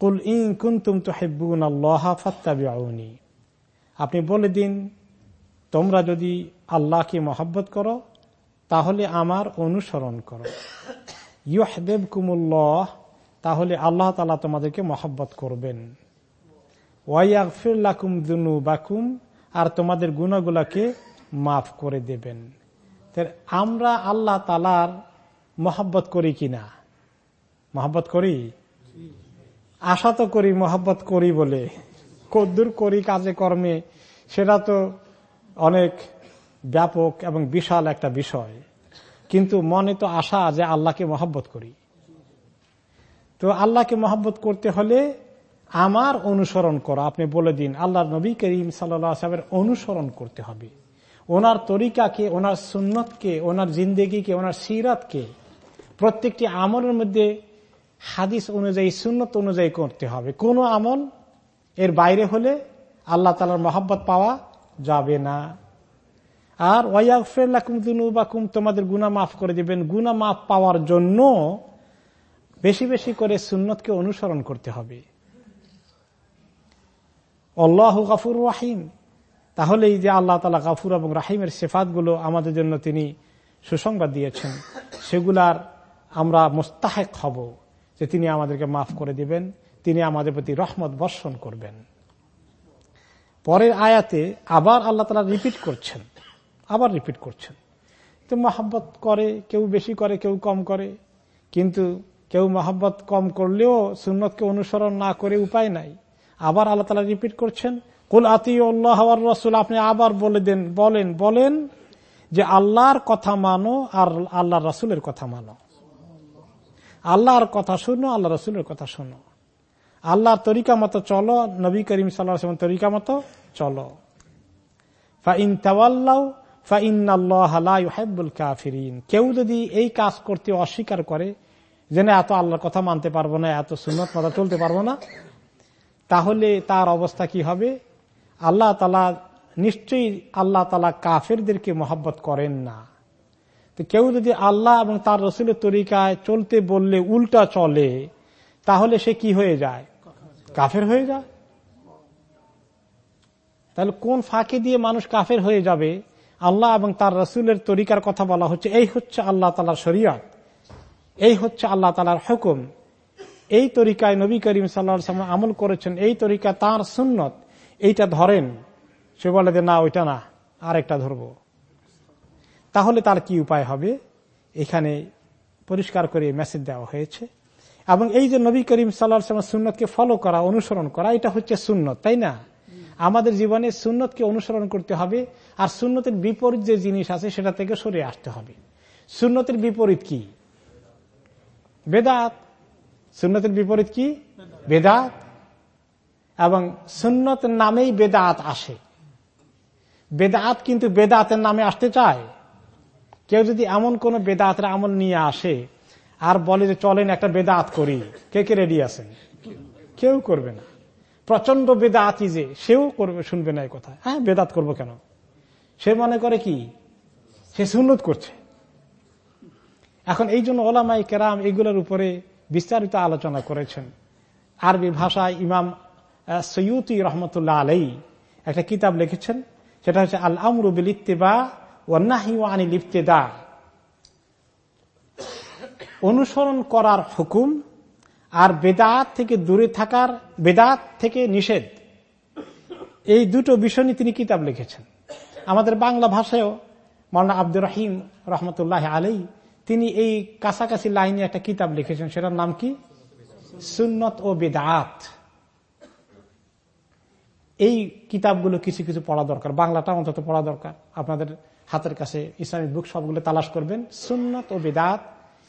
কুল in কুন্তুম তো হেব্বুন ফাত্তাবিউনি। আপনি বলে দিন, তোমরা যদি আল্লাহকে মহব্বত করো, তাহলে আমার অনুসরণ করো। ইউহদেব কুমুল্লাহ তাহলে আল্লাহ তালা তোমাদেরকে মহব্বত করবেন। ওয়াইয়াকুম দুনু বাকুম আর তোমাদের গুণাগুলাকে মাফ করে দেবেন। আমরা আল্লাহ তালার মহব্বত করি কিনা? মহব্বত করি? আশা তো করি, মহব্বত করি বলে। কদ্দুর করি কাজে কর্মে, সেটা তো অনেক ব্যাপক এবং বিশাল একটা বিষয়। কিন্তু মনে তো আশা যে আল্লাহকে মহব্বত করি। তো আল্লাহকে মহব্বত করতে হলে আমার অনুসরণ করা। আপনি বলে দিন আল্লাহ নবী করিম সাল্লামের অনুসরণ করতে হবে। ওনার তরিকাকে, ওনার সুন্নতকে, ওনার জিন্দেগিকে, ওনার সিরাতকে প্রত্যেকটি আমলের মধ্যে হাদিস অনুযায়ী, সুন্নত অনুযায়ী করতে হবে। কোন আমল এর বাইরে হলে আল্লাহ তালার মহাব্বত পাওয়া যাবে না। আর ওয়াইয়াকুম তোমাদের গুনা মাফ করে দিবেন। গুনা মাফ পাওয়ার জন্য বেশি বেশি করে সুন্নতকে অনুসরণ করতে হবে। আল্লাহ গাফুর রাহিম। তাহলে এই যে আল্লাহ তালা গাফুর এবং রাহিমের সেফাতগুলো আমাদের জন্য তিনি সুসংবাদ দিয়েছেন। সেগুলার আমরা মোস্তাহেক হব। যে তিনি আমাদেরকে মাফ করে দিবেন, তিনি আমাদের প্রতি রহমত বর্ষণ করবেন। পরের আয়াতে আবার আল্লাহ তালা রিপিট করছেন, আবার রিপিট করছেন। তো মহাব্বত করে, কেউ বেশি করে, কেউ কম করে। কিন্তু কেউ মহাব্বত কম করলেও সুন্নতকে অনুসরণ না করে উপায় নাই। আবার আল্লাহ তালা রিপিট করছেন, কুল আতি রসুল আপনি আবার বলে দেন, বলেন বলেন যে আল্লাহর কথা মানো আর আল্লাহ রসুলের কথা মানো। আল্লাহর কথা শুনো আল্লাহ রসুলের কথা শুনো। আল্লাহর তরিকা মতো চলো, নবী করিম সাল্লাহ তরিকা মতো চলো। ফাইন তাওয়াল্লাও কেউ যদি এই কাজ করতে অস্বীকার করে যে না, এত আল্লাহর কথা মানতে পারব না, এত সুন্নত মাথা চলতে পারব না, তাহলে তার অবস্থা কি হবে? আল্লাহ তালা নিশ্চয়ই আল্লাহ তালা কাফেরদেরকে মহাব্বত করেন না। তো কেউ যদি আল্লাহ এবং তার রসুলের তরিকায় চলতে বললে উল্টা চলে, তাহলে সে কি হয়ে যায়? কাফের হয়ে যায়। তাহলে কোন ফাঁকে দিয়ে মানুষ কাফের হয়ে যাবে? আল্লাহ এবং তার রসুলের তরিকার কথা বলা হচ্ছে, এই হচ্ছে আল্লাহ তালার শরিয়ত, এই হচ্ছে আল্লাহ তালার হুকুম। এই তরিকায় নবী করিম সাল্লা আমল করেছেন, এই তরিকা তার সুন্নত। এইটা ধরেন, সে বলে যে না, ওইটা না, আরেকটা ধরব। তাহলে তার কি উপায় হবে? এখানে পরিষ্কার করে মেসেজ দেওয়া হয়েছে। এবং এই যে নবী করিম সাল্লাহ সুন্নতকে ফলো করা, অনুসরণ করা, এটা হচ্ছে সুন্নত, তাই না? আমাদের জীবনে সুন্নতকে অনুসরণ করতে হবে, আর সুন্নতের বিপরীত যে জিনিস আছে সেটা থেকে সরে আসতে হবে। সুন্নতের বিপরীত কি? বেদাত। সুন্নতের বিপরীত কি? বেদাত। এবং সুন্নত নামেই বেদাত আসে। বেদাত কিন্তু বেদাতের নামে আসতে চায়। কেউ যদি এমন কোন বেদাতের আমল নিয়ে আসে আর বলে যে চলেন একটা বেদাত করি, কে কে রেডি আছেন? কেউ করবে না। প্রচণ্ড বেদাতি যে, সেও করবে, শুনবে না এই কথা। হ্যাঁ বেদাত করব কেন? সে মনে করে কি? সে সুন্নত করছে। এখন এই জন্য ওলামাই কেরাম এগুলোর উপরে বিস্তারিত আলোচনা করেছেন। আরবি ভাষায় ইমাম সৈয়দি রহমতুল্লাহ আলাই একটা কিতাব লিখেছেন, সেটা হচ্ছে আল আমরুবিল ইত্তেবা অনুসরণ করার হুকুম আর বেদাত থেকে দূরে থাকার, বেদাত থেকে নিষেধ। এই দুটো বিষয় নিয়ে তিনি কিতাব লিখেছেন। আমাদের বাংলা ভাষায়ও মৌলানা আব্দুর রহিম রহমতুল্লাহ আলী তিনি এই কাছাকাছি লাইনে একটা কিতাব লিখেছেন, সেটার নাম কি? সুন্নত ও বেদাত। এই কিতাবগুলো কিছু কিছু পড়া দরকার। বাংলাটা অন্তত পড়া দরকার। আপনাদের হাতের কাছে ইসলামিক বুক সবগুলো তালাশ করবেন। সুন্নত ও বেদাত,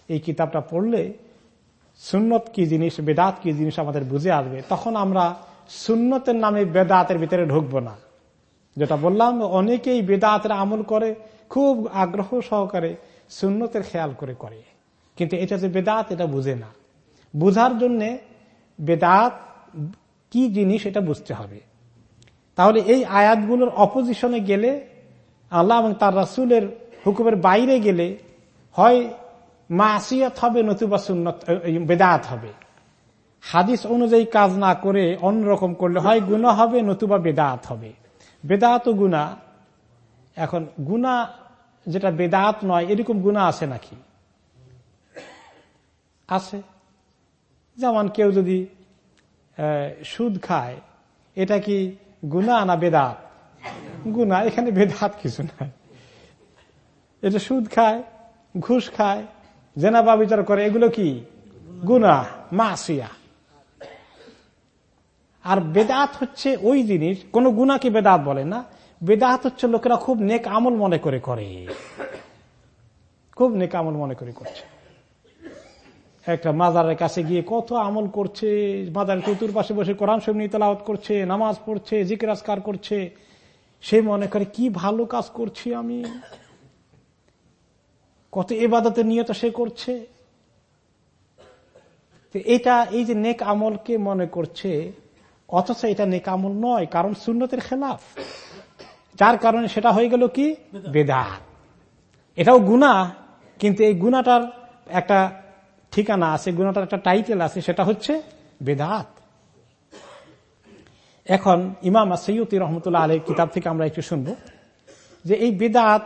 এই কিতাবটা পড়লে সুন্নত কি জিনিস, বেদাত কি জিনিস আমাদের বুঝে আসবে। তখন আমরা সুন্নতের নামে বেদাতের ভিতরে ঢুকবো না। যেটা বললাম, অনেকেই বেদাতের আমল করে, খুব আগ্রহ সহকারে সুন্নতের খেয়াল করে করে। কিন্তু এটা যে বেদাত, এটা বুঝে না। বুঝার জন্যে বেদাত কি জিনিস, এটা বুঝতে হবে। তাহলে এই আয়াতগুলোর অপোজিশনে গেলে আল্লাহ এবং তার রাসুলের হুকুমের বাইরে গেলে হয় মাসিয়ত হবে নতুবা সুন্নত বেদাত হবে। হাদিস অনুযায়ী কাজ না করে অন্যরকম করলে হয় গুণা হবে, নতুবা বেদাত হবে। বেদাত ও গুণা এখন গুণা যেটা বেদাত নয়, এরকম গুণা আছে নাকি? আছে। যেমন কেউ যদি সুদ খায়, এটা কি গুণা না বেদাত? গুণা এখানে বেদাত কিছু নাই। এটা সুদ খায়, ঘুষ খায় জেনাবা বিচার করে, এগুলো কি? গুনা মাসিয়া। আর বেদাত হচ্ছে ওই জিনিস, কোন গুণাকে বেদাত বলে না। বেদাত হচ্ছে লোকেরা খুব নেক আমল মনে করে করে। খুব নেক আমল মনে করে করছে। একটা মাজারের কাছে গিয়ে কত আমল করছে, মাজারের চতুর্পাশে বসে কোরআন শরীফ তলাওয়াত করছে, নামাজ পড়ছে জিকিরাজকার করছে। সে মনে করে, কি ভালো কাজ করছি আমি। কত এবাদতের নিয়ত সে করছে। এটা, এই যে নেক আমলকে মনে করছে, অথচ এটা নেক আমল নয়, কারণ সুন্নতের খেলাফ। যার কারণে সেটা হয়ে গেল কি? বেদাত। এটাও গুণা কিন্তু এই গুণাটার একটা ঠিকানা আছে গুণাটার একটা টাইটেল আছে, সেটা হচ্ছে বেদাত। এখন ইমাম সৈয়দ রহমতুল্লাহ আলী কিতাব থেকে আমরা একটু শুনব যে এই বেদাত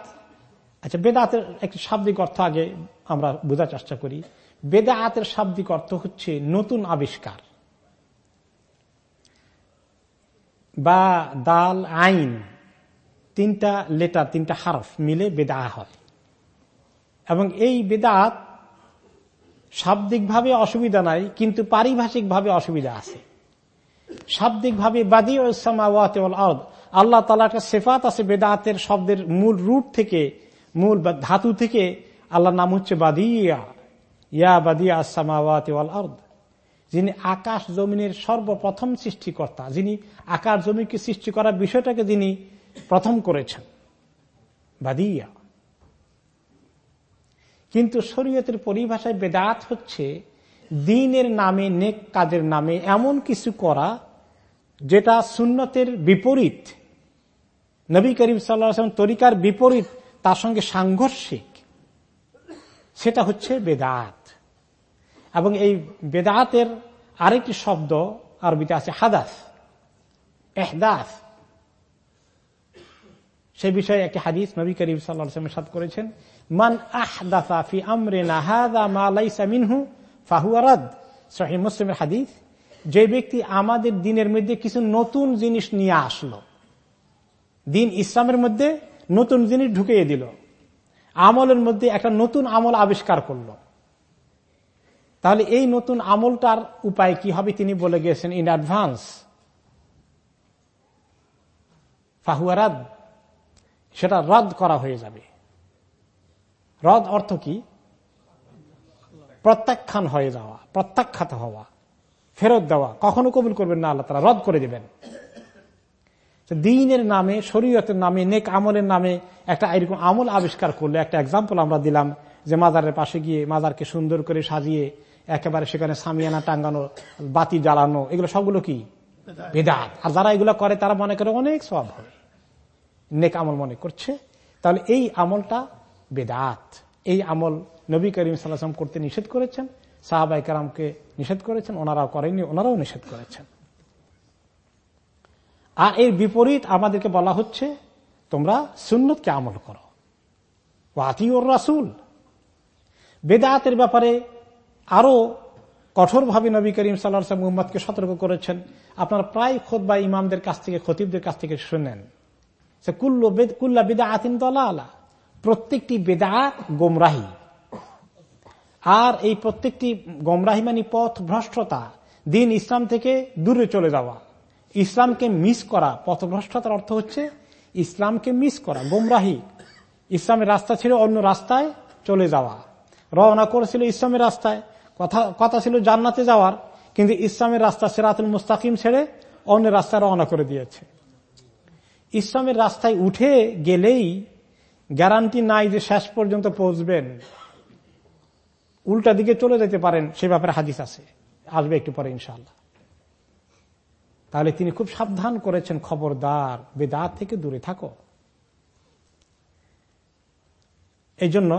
আচ্ছা বেদাতের একটি শাব্দিক অর্থ আগে আমরা বোঝার চেষ্টা করি। বেদাতের শাব্দিক অর্থ হচ্ছে নতুন আবিষ্কার বা দাল আইন, তিনটা লেটার, তিনটা হারফ মিলে বেদা হয়। এবং এই বেদাত শাব্দিকভাবে অসুবিধা নাই, কিন্তু পারিভাষিকভাবে অসুবিধা আছে। শাব্দিকভাবে বাদী আল্লাহ তালা একটা সেফাত আছে বেদাতের শব্দের মূল রুট থেকে, মূল ধাতু থেকে। আল্লাহর নাম হচ্ছে বাদিয়া। ইয়া বাদিয়া আসামাওয়াত আর্দ। যিনি আকাশ জমিনের সর্বপ্রথম সৃষ্টিকর্তা, যিনি আকাশ জমিকে সৃষ্টি করার বিষয়টাকে যিনি প্রথম করেছেন। বাদিয়া। কিন্তু শরীয়তের পরিভাষায় বেদাত হচ্ছে দিনের নামে, নেক কাজের নামে এমন কিছু করা যেটা সুন্নতের বিপরীত। নবী করিম সাল্লাম তরিকার বিপরীত, তার সঙ্গে সাংঘর্ষিক। সেটা হচ্ছে বেদাত। এবং এই বেদাতের আরেকটি শব্দ আরবিতে আছে হাদাস। এহদাস। সে বিষয়ে একটি হাদিস নবী করিম সাল্লাম সাদ করেছেন, মান আহদাফা ফি আমরে নাহাদা মালাইসা মিনহু ফাহুয়ারাদ সহি মুসলিমের হাদিস, যে ব্যক্তি আমাদের দিনের মধ্যে কিছু নতুন জিনিস নিয়ে আসলো, দিন ইসলামের মধ্যে নতুন জিনিস ঢুকিয়ে দিল, আমলের মধ্যে একটা নতুন আমল আবিষ্কার করল, তাহলে এই নতুন আমলটার উপায় কি হবে তিনি বলে গেছেন ইন অ্যাডভান্স ফাহুয়ারাদ সেটা রদ করা হয়ে যাবে। রদ অর্থ কি? প্রত্যাখ্যান হয়ে যাওয়া, প্রত্যাখ্যাত হওয়া, ফেরত দেওয়া, কখনো কবুল করবেন না, আল্লাহ তারা রদ করে দেবেন। দিনের নামে, শরীয়তের নামে, নেক আমলের নামে একটা এরকম আমল আবিষ্কার করলে, একটা এক্সাম্পল আমরা দিলাম যে মাজারের পাশে গিয়ে মাজারকে সুন্দর করে সাজিয়ে একেবারে সেখানে সামিয়ানা টাঙ্গানো বাতি জ্বালানো, এগুলো সবগুলো কি? বেদাত। আর যারা এগুলো করে, তারা মনে করে অনেক সব হবে। নেক আমল মনে করছে। তাহলে এই আমলটা বেদাত। এই আমল নবী করিম সাল্লাম করতে নিষেধ করেছেন সাহাবাই কারামকে নিষেধ করেছেন, ওনারাও করেননি, ওনারাও নিষেধ করেছেন। আর এর বিপরীত আমাদেরকে বলা হচ্ছে, তোমরা সুন্নতকে আমল করো। ওয়াতি ওর রাসুল। বেদাতের ব্যাপারে আরও কঠোরভাবে নবী করিম সাল্লাহ মুহম্মদকে সতর্ক করেছেন। আপনারা প্রায় খোদ বা ইমামদের কাছ থেকে, খতিবদের কাছ থেকে শুনেন সে কুল্লা বেদা আতিন দলা আলা প্রত্যেকটি বেদাত গোমরাহি। আর এই প্রত্যেকটি গোমরাহি মানে পথ ভ্রষ্টতা। দিন ইসলাম থেকে দূরে চলে যাওয়া। ইসলামকে মিস করা। পথভ্রষ্টতার অর্থ হচ্ছে ইসলামকে মিস করা, গোমরাহি। ইসলামের রাস্তা ছিল অন্য রাস্তায় চলে যাওয়া। রওনা করেছিল ইসলামের রাস্তায়। কথা কথা ছিল জান্নাতে যাওয়ার। কিন্তু ইসলামের রাস্তা সেরাতুল মুস্তাকিম ছেড়ে অন্য রাস্তায় রওনা করে দিয়েছে। ইসলামের রাস্তায় উঠে গেলেই গ্যারান্টি নাই যে শেষ পর্যন্ত পৌঁছবেন। উল্টা দিকে চলে যেতে পারেন, সে ব্যাপারে হাদিস আছে। আসবে একটু পরে ইনশাল্লাহ তাহলে তিনি খুব সাবধান করেছেন, খবরদার, বেদাত থেকে দূরে থাকো। এই জন্য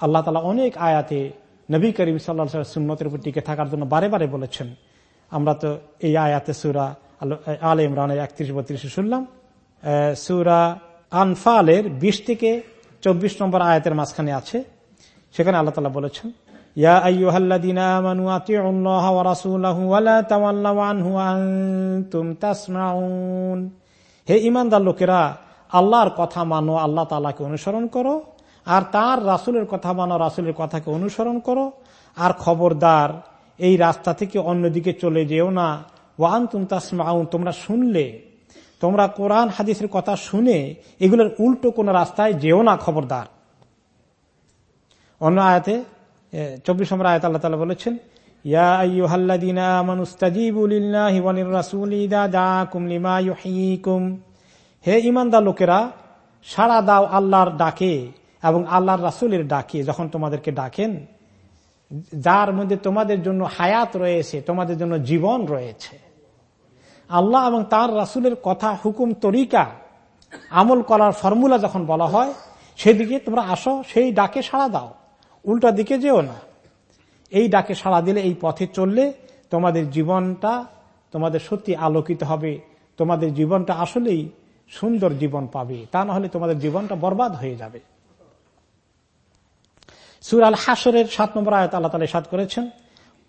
আল্লাহ তালা অনেক আয়াতে নবী করিম সাল্লা সুন্নতের উপর টিকে থাকার জন্য বারে বারে বলেছেন। আমরা তো এই আয়াতে সুরা আল ইমরানের একত্রিশ, বত্রিশে শুনলাম সুরা আনফালের বিশ থেকে চব্বিশ নম্বর আয়াতের মাঝখানে আছে, সেখানে আল্লাহ তালা বলেছেন হে ইমানদার লোকেরা, আল্লাহর কথা মানো, আল্লাহ তালাকে অনুসরণ করো, আর তার রাসুলের কথা মানো, রাসুলের কথাকে অনুসরণ করো। আর খবরদার, এই রাস্তা থেকে অন্যদিকে চলে যেও না। ওয়ান তুম তাসমাউন, তোমরা শুনলে তোমরা কোরআন, হাদিসের কথা শুনে এগুলোর উল্টো কোন রাস্তায় যেও না, খবরদার। অন্য আয়াতে চব্বিশ নম্বর আয়াত আল্লাহ তালা বলেছেন হে ইমানদার লোকেরা, সাড়া দাও আল্লাহর ডাকে এবং আল্লাহর রাসুলের ডাকে যখন তোমাদেরকে ডাকেন, যার মধ্যে তোমাদের জন্য হায়াত রয়েছে, তোমাদের জন্য জীবন রয়েছে। আল্লাহ এবং তার রাসুলের কথা, হুকুম, তরিকা, আমল করার ফর্মুলা যখন বলা হয়, সেদিকে তোমরা আসো, সেই ডাকে সাড়া দাও। উল্টা দিকে যেও না। এই ডাকে সাড়া দিলে, এই পথে চললে তোমাদের জীবনটা, তোমাদের সত্যি আলোকিত হবে। তোমাদের জীবনটা আসলেই সুন্দর জীবন পাবে। তা না হলে তোমাদের জীবনটা বরবাদ হয়ে যাবে। সুর আল হাসরের সাত নম্বর আয়ত আল্লাহ তালা সাত করেছেন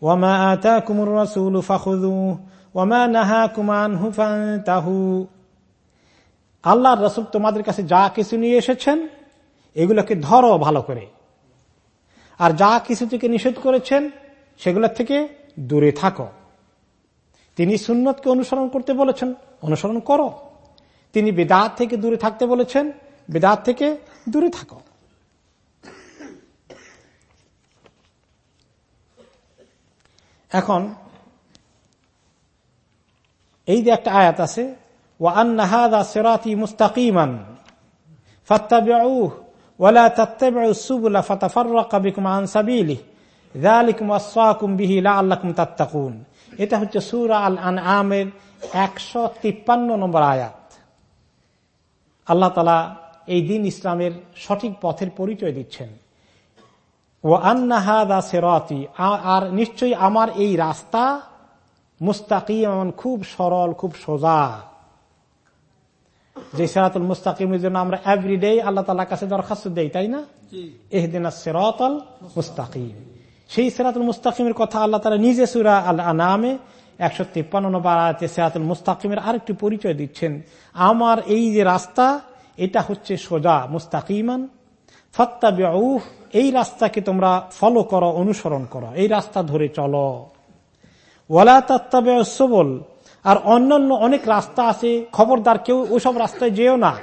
ওয়ামা কুমুর রাসুল ফাখুদু ওয়ামা নাহা কুমান হুফান তাহু আল্লাহর রসুল তোমাদের কাছে যা কিছু নিয়ে এসেছেন, এগুলোকে ধরো ভালো করে। আর যা কিছু থেকে নিষেধ করেছেন সেগুলোর থেকে দূরে থাকো। তিনি সুন্নতকে অনুসরণ করতে বলেছেন, অনুসরণ করো। তিনি বেদাত থেকে দূরে থাকতে বলেছেন, বেদাত থেকে দূরে থাকো। এখন এই যে একটা আয়াত আছে ও আন্নাহাদা সেরাতি মুস্তাকিমান আন এটা হচ্ছে সূরা আল আনআমের 153 নম্বর আয়াত। আল্লাহ তাআলা এই দিন ইসলামের সঠিক পথের পরিচয় দিচ্ছেন। ও আন্নাহাদা সেরাতি আর নিশ্চয়ই আমার এই রাস্তা মুস্তাকিম খুব সরল খুব সোজা। যে সেরাতুল মুস্তাকিমের জন্য আমরা এভরিডে আল্লাহ তালার কাছে দরখাস্ত দেই তাই না? এহদিন সেরাতল মুস্তাকিম। সেই সেরাতুল মুস্তাকিমের কথা আল্লাহ তালা নিজে সুরা আল্লাহ নামে একশো তিপ্পান্ন নম্বর আয়াতে সেরাতুল মুস্তাকিমের আরেকটি পরিচয় দিচ্ছেন। আমার এই যে রাস্তা এটা হচ্ছে সোজা মুস্তাকিমান। ফত্তা এই রাস্তাকে তোমরা ফলো করো অনুসরণ করো। এই রাস্তা ধরে চলো। ওয়ালা সবল। আর অন্যান্য অনেক রাস্তা আছে, খবরদার কেউ ওইসব রাস্তায় যেও না।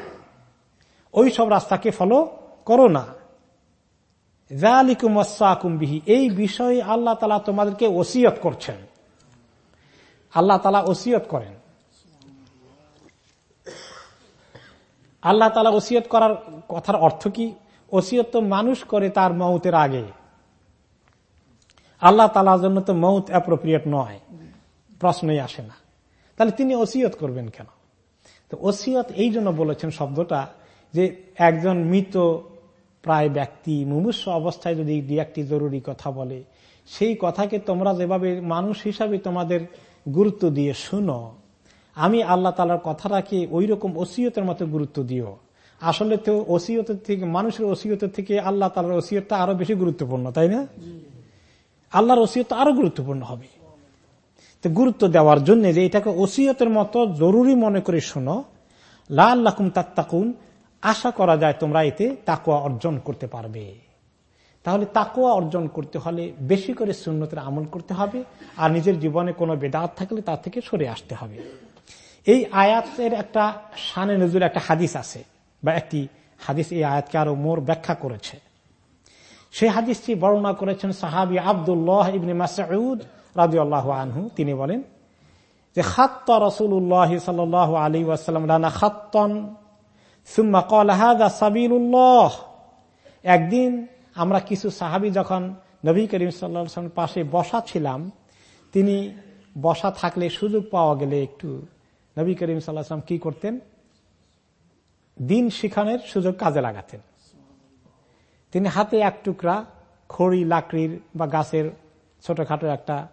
ওই সব রাস্তাকে ফলো করো না। এই বিষয়ে আল্লাহ তালা তোমাদেরকে ওসিয়ত করছেন। আল্লাহ তালা ওসিয়ত করেন। আল্লাহ তালা ওসিয়ত করার কথার অর্থ কি? ওসিয়ত তো মানুষ করে তার মৌতের আগে। আল্লাহ তালার জন্য তো মৌত অ্যাপ্রোপ্রিয়েট নয়। প্রশ্নই আসে না। তাহলে তিনি ওসিয়ত করবেন কেন? তো ওসিয়ত এই জন্য বলেছেন শব্দটা যে একজন মৃত প্রায় ব্যক্তি মুমুষ্য অবস্থায় যদি দু একটি জরুরি কথা বলে, সেই কথাকে তোমরা যেভাবে মানুষ হিসাবে তোমাদের গুরুত্ব দিয়ে শুনো, আমি আল্লাহ তালার কথাটাকে ওই রকম ওসিয়তের মতো গুরুত্ব দিও। আসলে তো ওসিয়তের থেকে, মানুষের ওসিয়তের থেকে আল্লাহ তালার ওসিয়তটা আরও বেশি গুরুত্বপূর্ণ, তাই না? আল্লাহর ওসিয়ত আরও গুরুত্বপূর্ণ হবে। তো গুরুত্ব দেওয়ার জন্য যে এটাকে ওসিয়তের মতো জরুরি মনে করে শোনো, লা আল্লাকুম তাত্তাকুন, আশা করা যায় তোমরা এতে তাকুয়া অর্জন করতে পারবে। তাহলে তাকুয়া অর্জন করতে হলে বেশি করে শূন্যতের আমল করতে হবে, আর নিজের জীবনে কোনো বেদাত থাকলে তার থেকে সরে আসতে হবে। এই আয়াতের একটা সানে নজুর একটা হাদিস আছে, বা একটি হাদিস এই আয়াতকে আরও মোর ব্যাখ্যা করেছে। সেই হাদিসটি বর্ণনা করেছেন সাহাবি আবদুল্লাহ ইবনে মাসউদ রাজু আল্লাহ আনহু। তিনি বলেন যে, খাত্ত রসুল্লাহ সাল আলী ওয়াসাল্লাম রানা খাত্তন, সুম্মা কল হাদা সাবিল্লাহ একদিন আমরা কিছু সাহাবি যখন নবী করিম সাল্লাম পাশে বসা ছিলাম, তিনি বসা থাকলে সুযোগ পাওয়া গেলে একটু নবী করিম সাল্লাহাম কি করতেন? দিন শিখানোর সুযোগ কাজে লাগাতেন। তিনি হাতে এক টুকরা খড়ি লাকড়ির বা গাছের ছোটখাটো একটা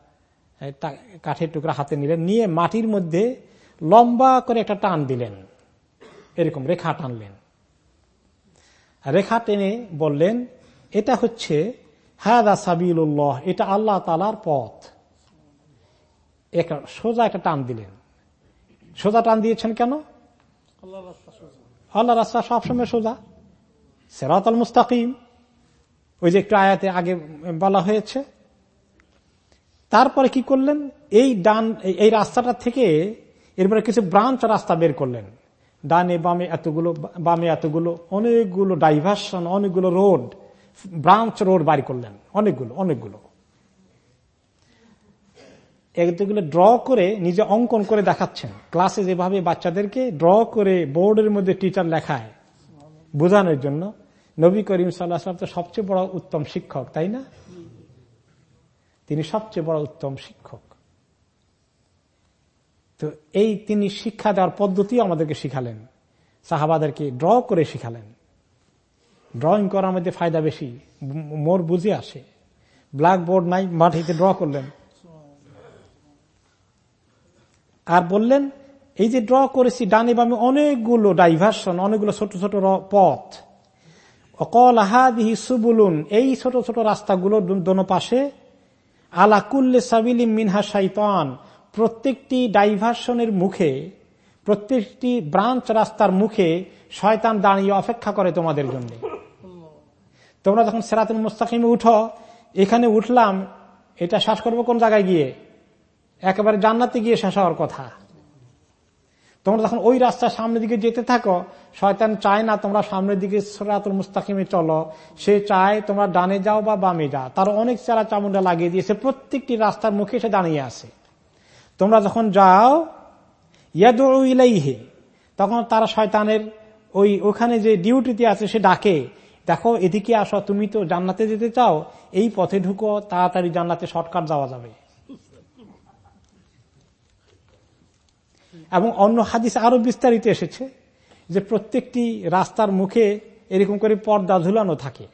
কাঠের টুকরা হাতে নিলেন নিয়ে মাটির মধ্যে লম্বা করে একটা টান দিলেন। এরকম রেখা টানলেন। রেখা টেনে বললেন এটা হচ্ছে হাদা সাবিল্লাহ এটা আল্লাহ তালার পথ। সোজা একটা টান দিলেন। সোজা টান দিয়েছেন কেন? আল্লাহ রাস্তা সবসময় সোজা। সেরাত আল মুস্তাকিম। ওই যে একটু আয়াতে আগে বলা হয়েছে। তারপরে কি করলেন? এই ডান, এই রাস্তাটা থেকে এরপরে কিছু ব্রাঞ্চ রাস্তা বের করলেন। ডানে বামে এতগুলো বামে এতগুলো, অনেকগুলো ডাইভার্সন অনেকগুলো রোড ব্রাঞ্চ রোড বাড়ি করলেন। অনেকগুলো অনেকগুলো। এগুলো ড্র করে নিজে অঙ্কন করে দেখাচ্ছেন। ক্লাসে যেভাবে বাচ্চাদেরকে ড্র করে বোর্ডের মধ্যে টিচার লেখায়, বোঝানোর জন্য। নবী করিম সাল্লাহ তো সবচেয়ে বড় উত্তম শিক্ষক, তাই না? তিনি সবচেয়ে বড় উত্তম শিক্ষক। তো এই তিনি শিক্ষা দেওয়ার পদ্ধতি আমাদেরকে শিখালেন। সাহাবাদেরকে ড্র করে শিখালেন। ড্রয়িং করার মধ্যে ফায়দা বেশি, মোর বুঝে আসে। ব্ল্যাক বোর্ড নাই, মাটিতে ড্র করলেন। আর বললেন, এই যে ড্র করেছি, ডানে বামে অনেকগুলো ডাইভার্সন অনেকগুলো ছোট ছোট পথ। অকল আহাদিহি সুবুলুন, এই ছোট ছোট রাস্তাগুলো দোনো পাশে, আলা কুল্লে সাবিলি মিনহা শাইতান, প্রত্যেকটি ডাইভার্সনের মুখে, প্রত্যেকটি ব্রাঞ্চ রাস্তার মুখে শয়তান দাঁড়িয়ে অপেক্ষা করে তোমাদের জন্য। তোমরা যখন সেরাতুল মুস্তাকিমে উঠো, এখানে উঠলাম, এটা শ্বাস করব কোন জায়গায় গিয়ে? একেবারে জান্নাতে গিয়ে শেষ হওয়ার কথা। তোমরা যখন ওই রাস্তার সামনের দিকে যেতে থাকো, শয়তান চায় না তোমরা সামনের দিকে সরাতুল মুস্তাকিমে চলো। সে চায় তোমরা ডানে যাও বা বামে যাও। তার অনেক চারা চামুন্ডা লাগিয়ে দিয়েছে। প্রত্যেকটি রাস্তার মুখে সে দাঁড়িয়ে আছে। তোমরা যখন যাও ইয়াদুইলাইহে তখন তারা শয়তানের ওই ওখানে যে ডিউটিতে আছে, সে ডাকে, দেখো, এদিকে আসো। তুমি তো জান্নাতে যেতে চাও। এই পথে ঢুকো, তাড়াতাড়ি জান্নাতে শর্টকাট যাওয়া যাবে। এবং অন্য হাদিস আরও বিস্তারিত এসেছে যে প্রত্যেকটি রাস্তার মুখে এরকম করে পর্দা ঝুলানো থাকে।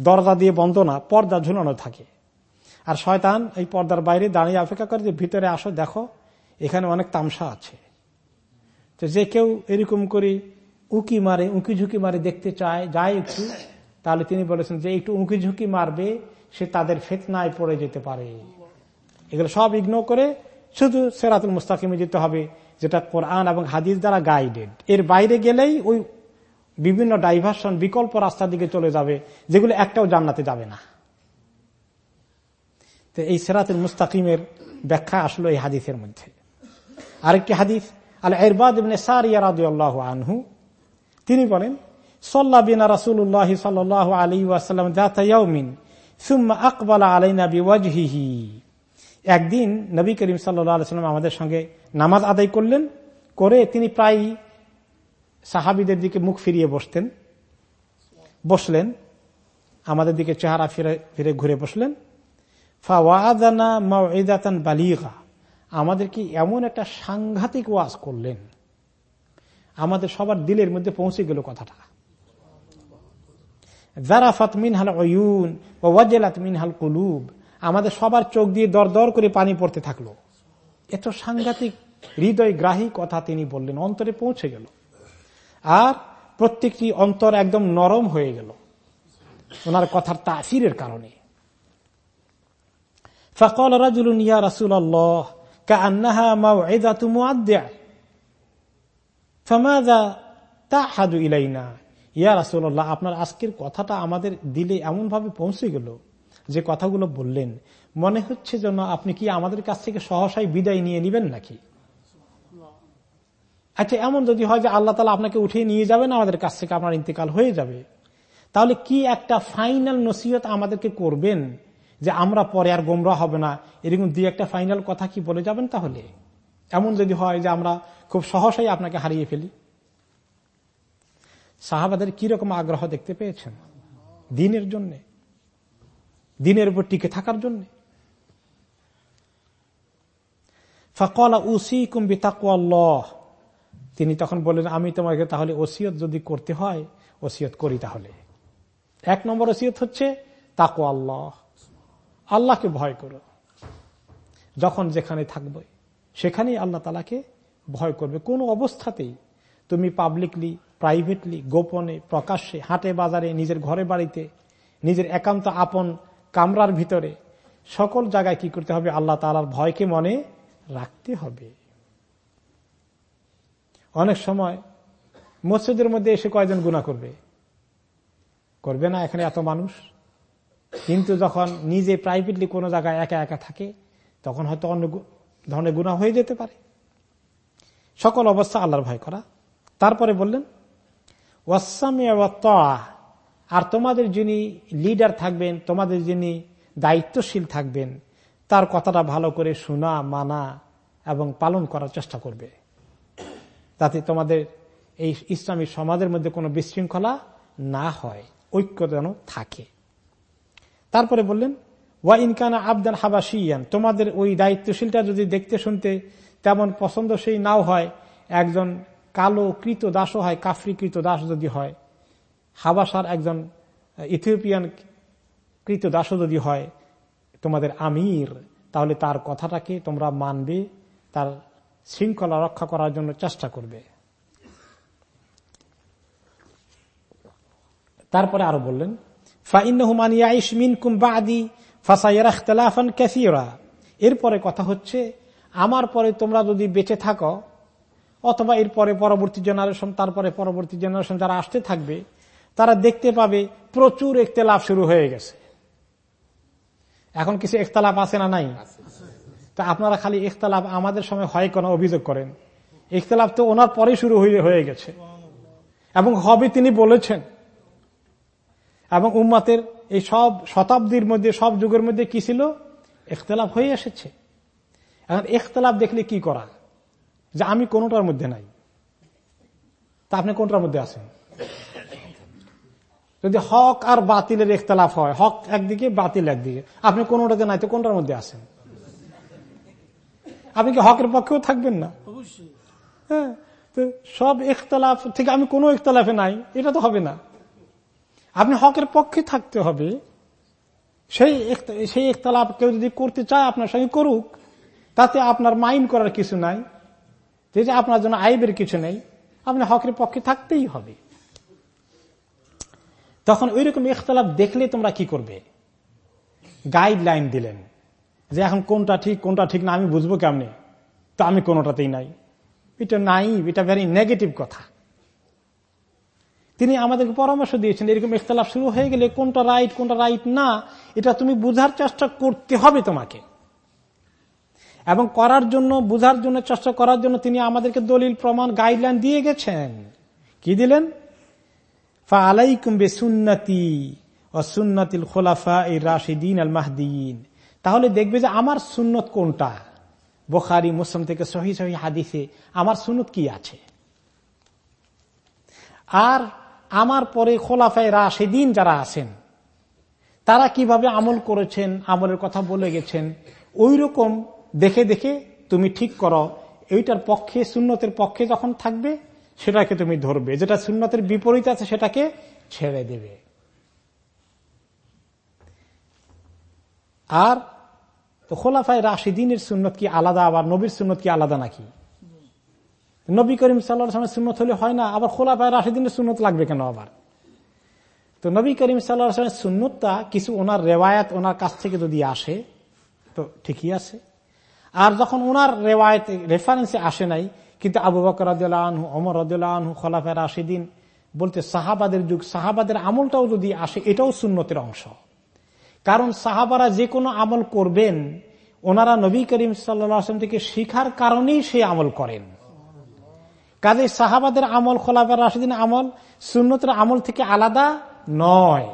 দরজা দিয়ে বন্ধ না, পর্দা ঝুলানো থাকে। আর শয়তান এই পর্দার বাইরে দাঁড়িয়ে অপেক্ষা করে যে, ভিতরে আসো, দেখো, এখানে অনেক তামসা আছে। তো যে কেউ এরকম করে উকি মারে উঁকি ঝুঁকি মারে দেখতে চায়, যায় একটু, তাহলে তিনি বলেছেন যে, একটু উঁকি ঝুঁকি মারবে, সে তাদের ফেতনায় পড়ে যেতে পারে। এগুলো সব ইগনোর করে শুধু সেরাতুল মুস্তাকিমে যেতে হবে, যেটা কোরআন এবং হাদিস দ্বারা গাইডেড এর বাইরে গেলেই ওই বিভিন্ন ডাইভার্সন বিকল্প রাস্তার দিকে চলে যাবে, যেগুলো একটাও জান্নাতে যাবে না। তো এই সেরাতুল মুস্তাকিমের ব্যাখ্যা আসলো এই হাদিসের মধ্যে। আরেকটি হাদিস আল এরবাদ আনহু, তিনি বলেন, সল্লা বিনা রাসুল্লাহ সাল আলী ওয়াসাল্লাম জাতাউমিন সুম্মা আকবাল আলাইনা বিওয়াজহিহি। একদিন নবী করিম সাল্লাম আমাদের সঙ্গে নামাজ আদায় করলেন, করে তিনি প্রায় সাহাবিদের দিকে মুখ ফিরিয়ে বসতেন, বসলেন, আমাদের দিকে চেহারা ফিরে ফিরে ঘুরে বসলেন। বালিগা আমাদেরকে এমন একটা সাংঘাতিক ওয়াজ করলেন? আমাদের সবার দিলের মধ্যে পৌঁছে গেল কথাটা। জারাফাত মিনহাল অয়ুন ও ওয়াজেলাত মিনহাল কুলুব আমাদের সবার চোখ দিয়ে দর দর করে পানি পড়তে থাকল। এত সাংঘাতিক হৃদয় গ্রাহী কথা তিনি বললেন, অন্তরে পৌঁছে গেল। আর প্রত্যেকটি অন্তর একদম নরম হয়ে গেল। ওনার কথার তাসিরের কারণে। ফকল রাজুল ইয়া রাসুল আল্লাহ ইয়া রাসূলুল্লাহ, আপনার আজকের কথাটা আমাদের দিলে এমন ভাবে পৌঁছে গেল যে কথাগুলো বললেন, মনে হচ্ছে যেন আপনি কি আমাদের কাছ থেকে সহসাই বিদায় নিয়ে নিবেন নাকি? আচ্ছা এমন যদি হয় যে আল্লাহ তালা আপনাকে উঠিয়ে নিয়ে যাবেন, আমাদের কাছ থেকে আপনার ইন্তেকাল হয়ে যাবে। তাহলে কি একটা ফাইনাল নসিহত আমাদেরকে করবেন যে আমরা পরে আর গোমরা হবে না? এরকম দুই একটা ফাইনাল কথা কি বলে যাবেন তাহলে? এমন যদি হয় যে আমরা খুব সহসাই আপনাকে হারিয়ে ফেলি? সাহাবাদের কি রকম আগ্রহ দেখতে পেয়েছেন? দিনের জন্যে? দিনের উপর টিকে থাকার জন্য। উসি তিনি তখন বললেন, আমি তোমাকে তাহলে ওসিয়ত যদি করতে হয়, ওসিয়ত করি তাহলে। এক নম্বর ওসিয়ত হচ্ছে তাকো আল্লাহ আল্লাহকে ভয় করো। যখন যেখানে থাকবে, সেখানেই আল্লাহ তালাকে ভয় করবে। কোন অবস্থাতেই তুমি পাবলিকলি প্রাইভেটলি গোপনে, প্রকাশ্যে, হাটে, বাজারে, নিজের ঘরে, বাড়িতে, নিজের একান্ত আপন কামরার ভিতরে। সকল জায়গায় কি করতে হবে? আল্লাহ তালার ভয়কে মনে রাখতে হবে। অনেক সময় মসজিদের মধ্যে এসে কয়জন গুণা করবে? করবে না, এখানে এত মানুষ। কিন্তু যখন নিজে প্রাইভেটলি কোনো জায়গায় একা একা থাকে, তখন হয়তো অন্য ধরনের গুণা হয়ে যেতে পারে। সকল অবস্থা আল্লাহর ভয় করা। তারপরে বললেন আর তোমাদের যিনি লিডার থাকবেন, তোমাদের যিনি দায়িত্বশীল থাকবেন, তার কথাটা ভালো করে শোনা, মানা এবং পালন করার চেষ্টা করবে। তাতে তোমাদের এই ইসলামী সমাজের মধ্যে কোনো বিশৃঙ্খলা না হয়, ঐক্য যেন থাকে। তারপরে বললেন, ওয়া ইনকানা আবদান হাবাসিয়ান তোমাদের ওই দায়িত্বশীলটা যদি দেখতে শুনতে তেমন পছন্দসই নাও হয়, একজন কালো কৃত দাসও হয়, কাফরি কৃত দাস যদি হয় হাবাসার একজন ইথিওপিয়ান কৃত দাসও যদি হয়, তোমাদের আমির, তাহলে তার কথাটাকে তোমরা মানবে, তার শৃঙ্খলা রক্ষা করার জন্য চেষ্টা করবে। তারপরে আরও বললেন এরপরে কথা হচ্ছে, আমার পরে তোমরা যদি বেঁচে থাকো, অথবা এরপরে পরবর্তী জেনারেশন তারপরে পরবর্তী জেনারেশন যারা আসতে থাকবে তারা দেখতে পাবে প্রচুর একতেলাভ শুরু হয়ে গেছে। এখন কিছু একতলাপ আছে না নাই? তা আপনারা খালি ইখতলাফ আমাদের সময় হয় কোনো অভিযোগ করেন? ইখতলাফ তো ওনার পরে শুরু হয়ে গেছে। এবং হবে তিনি বলেছেন। এবং উম্মাতের এই সব শতাব্দীর মধ্যে সব যুগের মধ্যে কি ছিল? ইখতলাফ হয়ে এসেছে। এখন ইখতলাফ দেখলে কি করা? যে আমি কোনটার মধ্যে নাই। তা আপনি কোনটার মধ্যে আছেন? যদি হক আর বাতিলের ইখতলাফ হয় হক একদিকে বাতিল একদিকে। আপনি কোনটাতে নাই তো কোনটার মধ্যে আছেন? আপনি কি হকের পক্ষেও থাকবেন না? হ্যাঁ সব ইখতলাফ থেকে আমি কোনো ইখতলাফে নাই এটা তো হবে না। আপনি হকের পক্ষে থাকতে হবে। সেই সেই ইখতলাফ কেউ যদি করতে চায় আপনার সঙ্গে করুক তাতে আপনার মাইন্ড করার কিছু নাই যে আপনার জন্য আইবের কিছু নেই। আপনি হকের পক্ষে থাকতেই হবে। তখন ওই রকম ইখতলাফ দেখলে তোমরা কি করবে? গাইডলাইন দিলেন যে এখন কোনটা ঠিক কোনটা ঠিক না, আমি বুঝব কেমনি? তো আমি কোনোটাতেই নাই। এটা নাই এটা ভেরি নেগেটিভ কথা। তিনি আমাদেরকে পরামর্শ দিয়েছেন, এরকম ইখতলাফ শুরু হয়ে গেলে কোনটা রাইট কোনটা রাইট না, এটা তুমি বুঝার চেষ্টা করতে হবে তোমাকে। এবং করার জন্য, বুঝার জন্য, চেষ্টা করার জন্য তিনি আমাদেরকে দলিল, প্রমাণ গাইডলাইন দিয়ে গেছেন। কি দিলেন? ফা সুন্নতি খোলাফা তাহলে দেখবে যে আমার সুন্নত কোনটা? বোখারি, মুসলিম থেকে সহি সহি হাদিসে আমার সুনত কি আছে? আর আমার পরে খোলাফায় রাশেদিন যারা আছেন, তারা কীভাবে আমল করেছেন, আমলের কথা বলে গেছেন ওই রকম দেখে দেখে তুমি ঠিক করো। এইটার পক্ষে, সুন্নতের পক্ষে যখন থাকবে সেটাকে তুমি ধরবে। যেটা সুন্নতের বিপরীত আছে, সেটাকে ছেড়ে দেবে। আর তো খোলাফায় রাশিদিনের সুন্নত কি আলাদা, আবার নবীর সুন্নত কি আলাদা নাকি? নবী করিম সাল্লাহ সুন্নত হলে হয় না, আবার খোলাফায় রাশিদিনের সুন্নত লাগবে কেন আবার? তো নবী করিম সাল্লাহ সুন্নতটা কিছু ওনার রেওয়ায়ত ওনার কাছ থেকে যদি আসে, তো ঠিকই আছে। আর যখন ওনার রেওয়ায়ত রেফারেন্সে আসে নাই কিন্তু আবু বকর আনহু অমর আনহু খোলাফায় রাশিদিন বলতে সাহাবাদের যুগ, সাহাবাদের আমলটাও যদি আসে, এটাও সুন্নতের অংশ। কারণ সাহাবারা যে কোনো আমল করবেন, ওনারা নবী করিম সাল্লাম থেকে শিখার কারণেই সে আমল করেন। কাজে সাহাবাদের আমল খোলাফার রাশিদিন আমল সুন্নতের আমল থেকে আলাদা নয়।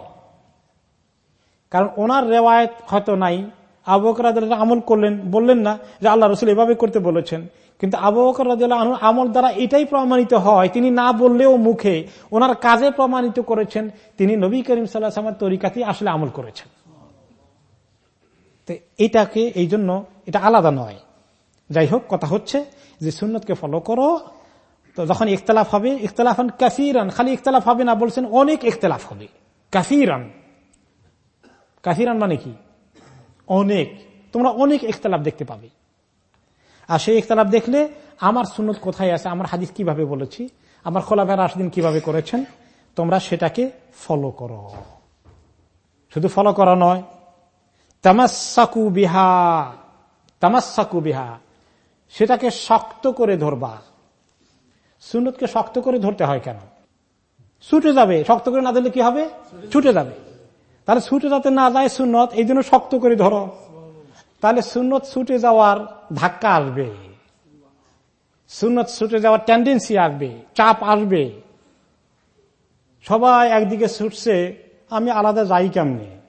কারণ ওনার রেওয়ায়ত হয়তো নাই, আবু আমল করলেন, বললেন না যে আল্লাহ রসুল এভাবে করতে বলেছেন। কিন্তু আবু বকর আমল দ্বারা এটাই প্রমাণিত হয়, তিনি না বললেও মুখে। ওনার কাজে প্রমাণিত করেছেন, তিনি নবী করিম সাল্লাহ তরিকাতেই আসলে আমল করেছেন। এটাকে, এই জন্য এটা আলাদা নয়। যাই হোক, কথা হচ্ছে যে সুন্নতকে ফলো করো, তো যখন ইখতলাফ হবে, ইখতলাফান কাফিরান খালি ইখতলাফ হবে না বলছেন, অনেক ইখতলাফ হবে। কাফিরান কাহিরান মানে কি? অনেক। তোমরা অনেক ইখতলাফ দেখতে পাবে। আর সেই ইখতলাফ দেখলে আমার সুনত কোথায় আছে, আমার হাদিস কীভাবে বলেছি, আমার খোলাফের রাশদিন কীভাবে করেছেন, তোমরা সেটাকে ফলো করো। শুধু ফলো করা নয়, তামাসাকু বিহা তামাসাকু বিহা, সেটাকে শক্ত করে ধরবা। সুনতকে শক্ত করে ধরতে হয় কেন? ছুটে যাবে, শক্ত করে না ধরলে কি হবে? ছুটে যাবে। তাহলে ছুটে যাতে না যায় সুন্নত, এই জন্য শক্ত করে ধরো। তাহলে সুন্নত ছুটে যাওয়ার ধাক্কা আসবে। সুন্নত ছুটে যাওয়ার টেন্ডেন্সি আসবে, চাপ আসবে। সবাই একদিকে ছুটছে, আমি আলাদা যাই কেমনে?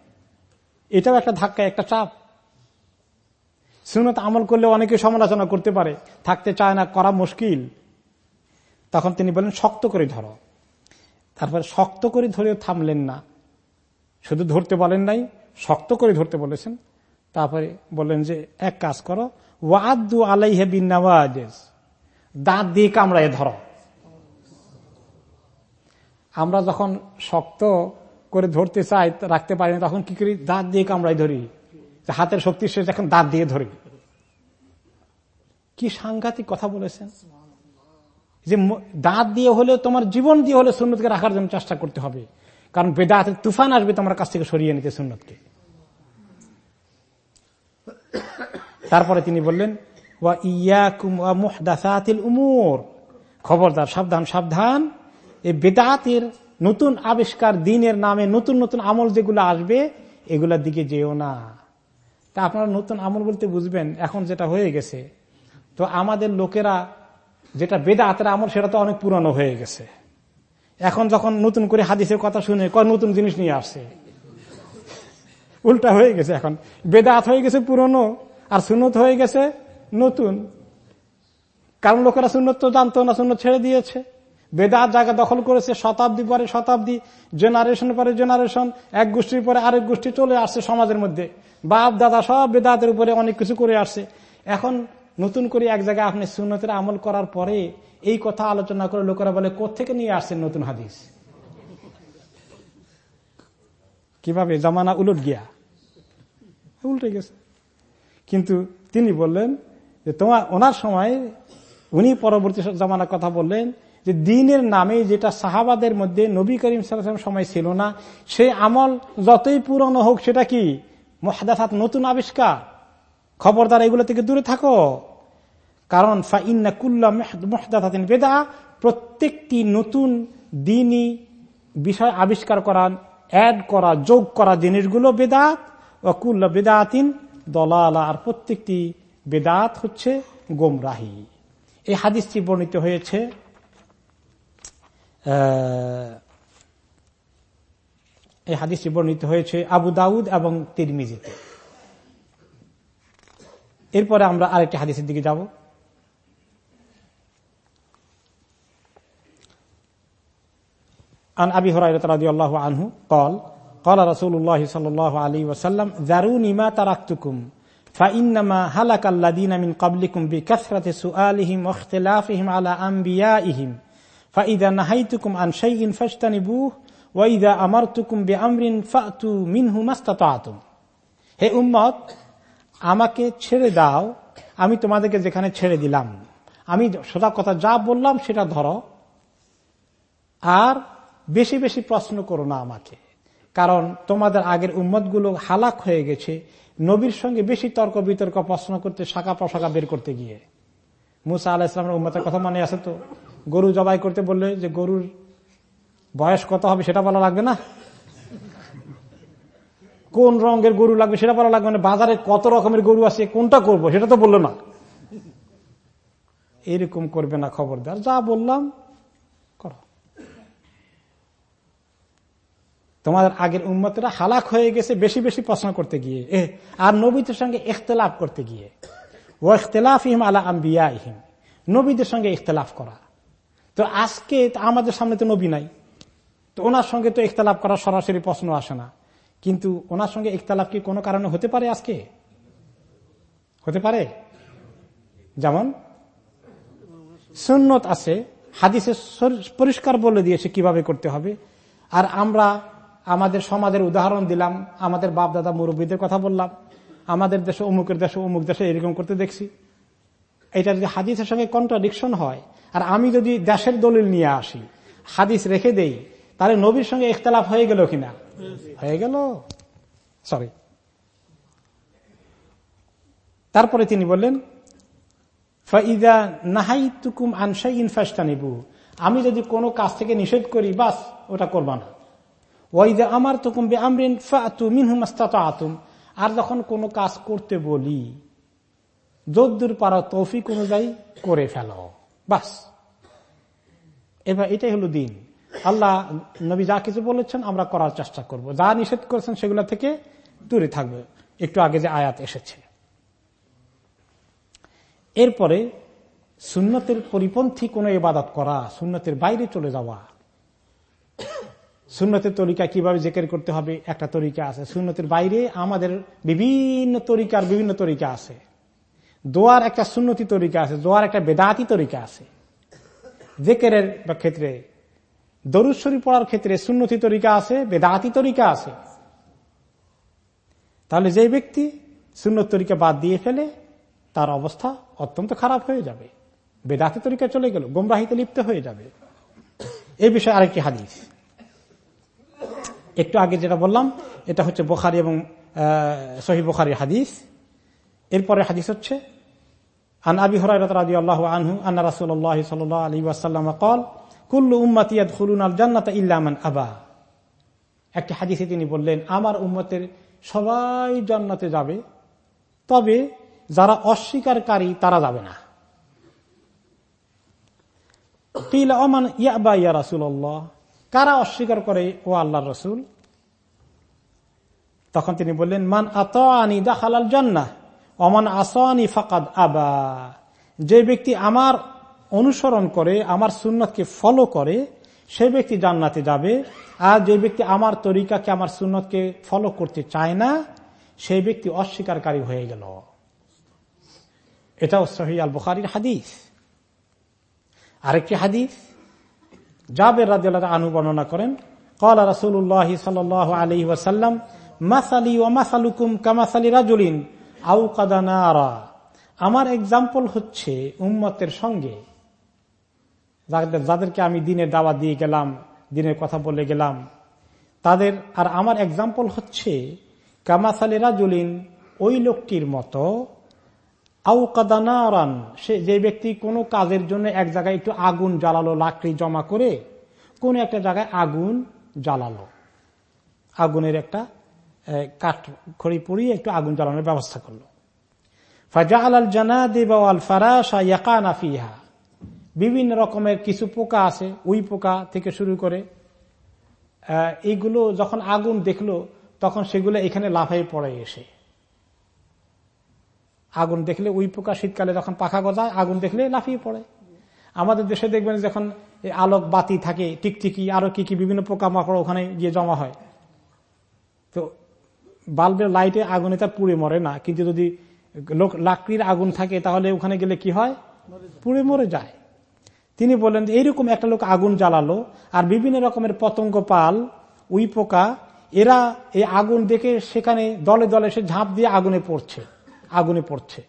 এটাও একটা ধাক্কা, একটা চাপ। সুনত আমল করলে অনেকে সমালোচনা করতে পারে, থাকতে চায় না, করা মুশকিল। তখন তিনি বলেন, শক্ত করে ধরো। তারপরে শক্ত করে ধরেও থামলেন না। শুধু ধরতে বলেন নাই, শক্ত করে ধরতে বলেছেন। তারপরে বললেন যে, এক কাজ করো ওয়াদু আলাই আলাইহে বিনাওয়াজ দাঁত দিয়ে কামড়ায় ধরো। আমরা যখন শক্ত করে ধরতে চাই, রাখতে পারি না, তখন কি করি? দাঁত দিয়ে কামড়াই ধরি। হাতের শক্তি শেষ এখন দাঁত দিয়ে ধরি। কি সাংঘাতিক কথা বলেছেন। যে দাঁত দিয়ে হলে তোমার জীবন দিয়ে হলে সুন্নতকে রাখার জন্য চেষ্টা করতে হবে। কারণ বেদাতের তুফান আসবে, তোমার কাছ থেকে সরিয়ে নিতে সুন্নতকে। তারপরে তিনি বললেন উমর। খবরদার, সাবধান সাবধান। এই বেদাতের নতুন আবিষ্কার, দিনের নামে নতুন নতুন আমল যেগুলো আসবে, এগুলার দিকে যেও না। তা আপনারা নতুন আমল বলতে বুঝবেন, এখন যেটা হয়ে গেছে। তো আমাদের লোকেরা যেটা বেদাতের আমল, সেটা তো অনেক পুরনো হয়ে গেছে। এখন যখন নতুন করে হাদিসের কথা শুনে নতুন জিনিস নিয়ে আসছে? উল্টা হয়ে গেছে এখন। বেদাত হয়ে গেছে পুরনো আর সুনত হয়ে গেছে নতুন। কারণ লোকেরা সুন্নত তো জানতো না, সুন্নত ছেড়ে দিয়েছে। বেদাত জায়গা দখল করেছে শতাব্দী পরে শতাব্দী জেনারেশন পরে জেনারেশন এক গোষ্ঠীর পরে আরেক গোষ্ঠী চলে আসছে সমাজের মধ্যে। বাপ, দাদা সব বেদাতের উপরে অনেক কিছু করে আসছে। এখন নতুন করে এক জায়গায় আপনি সুন্নতের আমল করার পরে এই কথা আলোচনা করে লোকেরা বলে থেকে নিয়ে আসছেন নতুন হাদিস? কীভাবে জামানা উলট গিয়া? উল্টে গেছে। কিন্তু তিনি বললেন যে তোমার ওনার সময় উনি পরবর্তী জামানার কথা বললেন যে, দিনের নামে যেটা সাহাবাদের মধ্যে নবী করিম সাল্লাম সময় ছিল না সেই আমল যতই পুরনো হোক সেটা কি? মহাদাসাত, নতুন আবিষ্কার? খবরদার এগুলো থেকে দূরে থাকো। কারণ প্রত্যেকটি নতুন দিনই বিষয় আবিষ্কার করা অ্যাড করা, যোগ করা জিনিসগুলো বেদাত ও কুল্লা বেদাতিন দলালা, আর প্রত্যেকটি বেদাত হচ্ছে গোমরাহি। এই হাদিসটি বর্ণিত হয়েছে এই হাদিসটি বর্ণিত হয়েছে আবু দাউদ এবং তিরমিজিতে। এরপরে আমরা আরেকটি হাদিসের দিকে যাব। عن أبي هريرة رضي الله عنه قال قال رسول الله صلى الله عليه وسلم ذروني ما تركتكم فإنما هلك الذين من قبلكم بكثرة سؤالهم واختلافهم على أنبيائهم فإذا نهيتكم عن شيء فاجتنبوه وإذا أمرتكم بأمر فأتوا منه ما استطعتم হে উম্মত আমাকে ছেড়ে দাও আমি তোমাদেরকে যেখানে ছেড়ে দিলাম আমি সোজা কথা যা বললাম সেটা ধরো আর বেশি বেশি প্রশ্ন করো না আমাকে। কারণ তোমাদের আগের উম্মতগুলো হালাক হয়ে গেছে, নবীর সঙ্গে বেশি তর্ক বিতর্ক, প্রশ্ন করতে, শাখা প্রশাখা বের করতে গিয়ে। মুসা আলাহ ইসলামের উম্মতের কথা মানে আছে তো? গরু জবাই করতে বললে যে, গরুর বয়স কত হবে সেটা বলা লাগবে না? কোন রঙের গরু লাগবে সেটা বলা লাগবে না। বাজারে কত রকমের গরু আছে, কোনটা করব সেটা তো বলল না। এরকম করবে না খবরদার। যা বললাম তোমাদের আগের উন্মতরা হালাক হয়ে গেছে বেশি বেশি প্রশ্ন করতে গিয়ে। আর নবীদের সঙ্গে ইখতলাফ করতে গিয়ে। ও ইখতলাফ ইহিম আলা আম্বিয়া ইহিম নবীদের সঙ্গে ইখতলাফ করা। তো আজকে আমাদের সামনে তো নবী নাই। তো ওনার সঙ্গে তো ইখতলাফ করা সরাসরি প্রশ্ন আসে না। কিন্তু ওনার সঙ্গে ইখতলাফ কি কোনো কারণে হতে পারে আজকে? হতে পারে? যেমন, সুন্নত আছে, হাদিসে পরিষ্কার বলে দিয়েছে কীভাবে করতে হবে। আর আমরা আমাদের সমাজের উদাহরণ দিলাম, আমাদের বাপ দাদা মুরব্বীদের কথা বললাম, আমাদের দেশে অমুকের দেশে, অমুক দেশে এরকম করতে দেখছি। এটা যদি হাদিসের সঙ্গে কন্ট্রাডিকশন হয়। আর আমি যদি দেশের দলিল নিয়ে আসি, হাদিস রেখে দেই, তাহলে নবীর সঙ্গে ইখতলাফ হয়ে গেল কিনা? হয়ে গেল। সরি তারপরে তিনি বললেন, ফাইদা নাহাই তুকুম আনসাই ইনফাস্তানিবু আমি যদি কোনো কাজ থেকে নিষেধ করি, বাস, ওটা করবা না। ওয়াইদা আমার তুকুম বে আমরিন আতুম আর যখন কোনো কাজ করতে বলি, যদ্দুর পারা তৌফিক অনুযায়ী করে ফেল। বাস। এবার এটাই হলো দিন। আল্লাহ নবী যা কিছু বলেছেন আমরা করার চেষ্টা করব। যা নিষেধ করেছেন সেগুলো থেকে দূরে থাকবে। একটু আগে যে আয়াত এসেছে। এরপরে সুন্নতের পরিপন্থী কোন ইবাদত করা, সুন্নতের বাইরে চলে যাওয়া সুন্নতের তরিকা কীভাবে জেকের করতে হবে, একটা তরিকা আছে। সুন্নতের বাইরে আমাদের বিভিন্ন তরিকার বিভিন্ন তরিকা আছে। দোয়ার একটা সুন্নতি তরিকা আছে, দোয়ার একটা বেদাতি তরিকা আছে। জেকের ক্ষেত্রে দরুশ্বরী পড়ার ক্ষেত্রে সুন্নতি তরিকা আছে, বেদাতি তরিকা আছে। তাহলে যে ব্যক্তি সুন্নত তরিকা বাদ দিয়ে ফেলে, তার অবস্থা অত্যন্ত খারাপ হয়ে যাবে। বেদাতি তরিকা চলে গেল, গোমরাহিতে লিপ্ত হয়ে যাবে। এই বিষয়ে আরেকটি হাদিস। একটু আগে যেটা বললাম, এটা হচ্ছে বোখারি এবং সহি বোখারি হাদিস। এরপরে হাদিস হচ্ছে, আন আবি হরাইরাত রাজি আল্লাহ আনহু আন্না রাসুল্লাহ সাল আলী ওয়াসাল্লাম কল কুল্লু উম্মাতিয়াদ খুলুন আল জান্নাত ইল্লামান আবা। একটি হাদিসে তিনি বললেন, আমার উম্মতের সবাই জান্নাতে যাবে, তবে যারা অস্বীকারী তারা যাবে না। কিলা অমান ইয়া বা ইয়া রাসুল্লাহ কারা অস্বীকার করে, ও আল্লাহ রসুল? তখন তিনি বললেন, মান আতআনি দাখালাল জান্নাহ অমান আসানি ফাকাদ আবা। যে ব্যক্তি আমার অনুসরণ করে, আমার সুন্নতকে ফলো করে, সে ব্যক্তি জান্নাতে যাবে। আর যে ব্যক্তি আমার তরিকাকে, আমার সুন্নতকে ফলো করতে চায় না সেই ব্যক্তি অস্বীকারী হয়ে গেল। এটাও সহি আল বুখারির হাদিস। আরেকটি হাদিস জাবের রাজিয়াল আনু বর্ণনা করেন কলা রাসুল্লাহ সাল আলী ওয়াসাল্লাম, মাসালি ও মাসালুকুম কামাসালি রাজুলিন আউ কাদানারা আমার এক্সাম্পল হচ্ছে উম্মতের সঙ্গে। যাদেরকে আমি দিনের দাওয়া দিয়ে গেলাম, দিনের কথা বলে গেলাম, তাদের আর আমার এক্সাম্পল হচ্ছে, কামাসালি রাজুলিন ওই লোকটির মতো আউকাদানারান সে যে ব্যক্তি কোনো কাজের জন্য এক জায়গায় একটু আগুন জ্বালালো, লাকড়ি জমা করে, কোন একটা জায়গায় আগুন জ্বালালো। আগুনের একটা কাঠ খড়ি পুড়িয়ে একটু আগুন জ্বালানোর ব্যবস্থা করল। ফাজা আল জানা দেব আল ফারাসা বিভিন্ন রকমের কিছু পোকা আছে, উই পোকা থেকে শুরু করে এইগুলো যখন আগুন দেখল, তখন সেগুলো এখানে লাফাই পড়ে এসে। আগুন দেখলে উই পোকা শীতকালে যখন পাখা গজায়, আগুন দেখলে লাফিয়ে পড়ে। আমাদের দেশে দেখবেন যখন আলোক বাতি থাকে, টিকটিকি, আরও কি কি বিভিন্ন পোকা মাকড় ওখানে গিয়ে জমা হয়। তো বাল্বের লাইটে আগুনে তার পুড়ে মরে না, কিন্তু যদি লোক, লাকড়ির আগুন থাকে তাহলে ওখানে গেলে কি হয়? পুড়ে মরে যায়। তিনি বললেন যে এইরকম একটা লোক আগুন জ্বালালো, আর বিভিন্ন রকমের পতঙ্গ পাল, উই পোকা, এরা এই আগুন দেখে সেখানে দলে দলে সে ঝাঁপ দিয়ে আগুনে পড়ছে। আগুনে পড়ছে।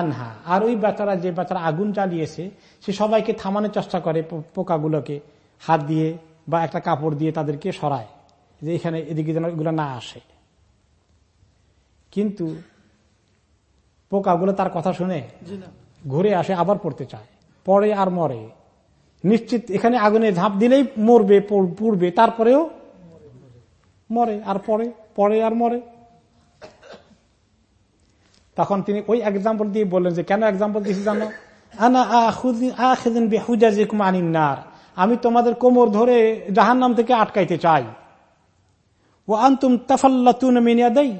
আনহা। আর ওই বেচারা যে বেচারা আগুন জ্বালিয়েছে সে সবাইকে থামানোর চেষ্টা করে পোকাগুলোকে হাত দিয়ে বা একটা কাপড় দিয়ে তাদেরকে সরায় যে এখানে এদিকে যেন এগুলো না আসে। কিন্তু পোকাগুলো তার কথা শুনে ঘুরে আসে আবার পড়তে চায়। পরে আর মরে। নিশ্চিত এখানে আগুনে ঝাঁপ দিলেই মরবে পড়বে তারপরেও মরে। আর পরে পরে আর মরে। তখন তিনি ওই এক্সাম্পল দিয়ে বললেন যে, কেন এক্সাম্পল দিয়েছি জানো? আমি তোমাদের কোমর ধরে জাহান নাম থেকে আটকাইতে চাই। ও আন্তুম মিনিয়া দেই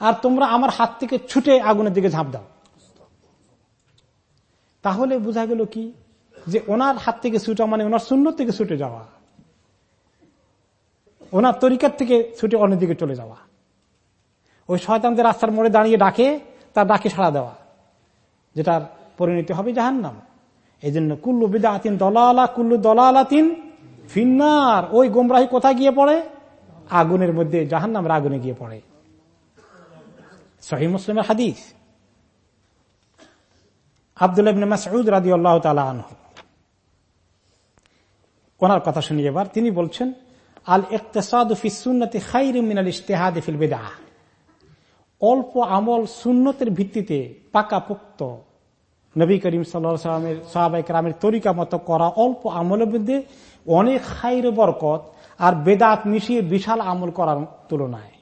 আর তোমরা আমার হাত থেকে ছুটে আগুনের দিকে ঝাঁপ দাও। তাহলে বোঝা গেল কি? যে ওনার হাত থেকে ছুটা মানে ওনার শূন্য থেকে ছুটে যাওয়া। ওনার তরিকার থেকে ছুটে অন্যদিকে চলে যাওয়া। ওই শয়তানদের রাস্তার মোড়ে দাঁড়িয়ে ডাকে, তার ডাকে সাড়া দেওয়া, যেটার পরিণতি হবে জাহান নাম এই জন্য কুল্লু বিদা আতিন দলালা, কুল্লু দলালাতিন ফিন্নার। ওই গোমরাহি কোথায় গিয়ে পড়ে? আগুনের মধ্যে জাহান নামের আগুনে গিয়ে পড়ে। সহি মুসলিমের হাদিস। আবদুল্লাহ আল্লাহ ওনার কথা শুনি এবার, তিনি বলছেন আল ইকতেসাদ সুন্নতি খাইর মিনাল ইশতেহাদ বেদা অল্প আমল সুন্নতের ভিত্তিতে পাকা পোক্ত নবী করিম সাল্লামের সাহাবাই রামের তরিকা মতো করা অল্প আমলের মধ্যে অনেক খাইর বরকত আর বেদাত মিশিয়ে বিশাল আমল করার তুলনায়।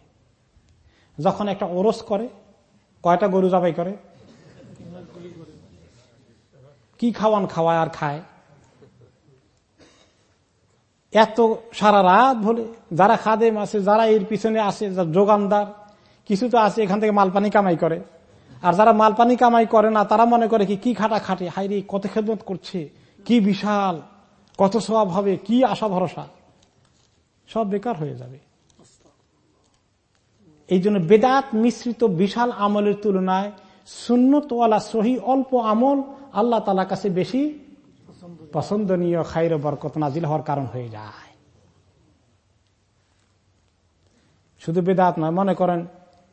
যখন একটা ওরস করে, কয়টা গরু জবাই করে? কি খাওয়ান খাওয়ায় আর খায়? এত সারা রাত বলে যারা খাদেম আছে, যারা এর পিছনে আসে যোগানদার, কিছু তো আছে, এখান থেকে মালপানি কামাই করে। আর যারা মালপানি কামাই করে না, তারা মনে করে কি কি খাটা খাটে? হাইরি কত খেদমত করছে, কি বিশাল, কত স্বভাব হবে, কি আশা ভরসা। সব বেকার হয়ে যাবে। এই জন্য বেদাত মিশ্রিত বিশাল আমলের তুলনায় সুন্নতওয়ালা সহি অল্প আমল আল্লাহ তালা কাছে বেশি পছন্দনীয় খাইর বরকত নাজিল হওয়ার কারণ হয়ে যায়। শুধু বেদাত নয়, মনে করেন,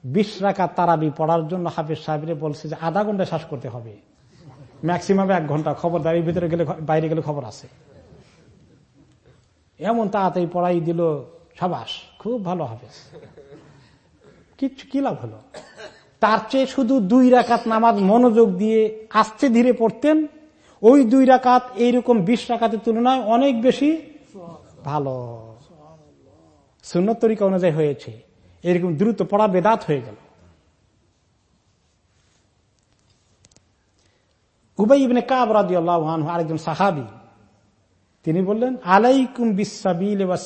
বিশ রাখা তারাবি পড়ার জন্য হাফিজ সাহেবরে বলছে যে আধা ঘণ্টা শ্বাস করতে হবে। ম্যাক্সিমাম এক ঘণ্টা খবর দাঁড়িয়ে ভিতরে গেলে বাইরে গেলে খবর আছে। এমন তাড়াতাড়ি পড়াই দিল সাবাস, খুব ভালো হাফেজ। কিচ্ছু কি লাভ হলো? তার চেয়ে শুধু দুই রাকাত নামাজ মনোযোগ দিয়ে আস্তে ধীরে পড়তেন ওই দুই রাকাত এইরকম বিশ রাকাতের তুলনায় অনেক বেশি ভালো। সুন্নত তরিকা অনুযায়ী হয়েছে। এরকম দ্রুত পড়া বেদাত হয়ে গেল। উবাই ইবনে আরেকজন সাহাবি, তিনি বললেন, আলাইকুম বিসাবিল এবার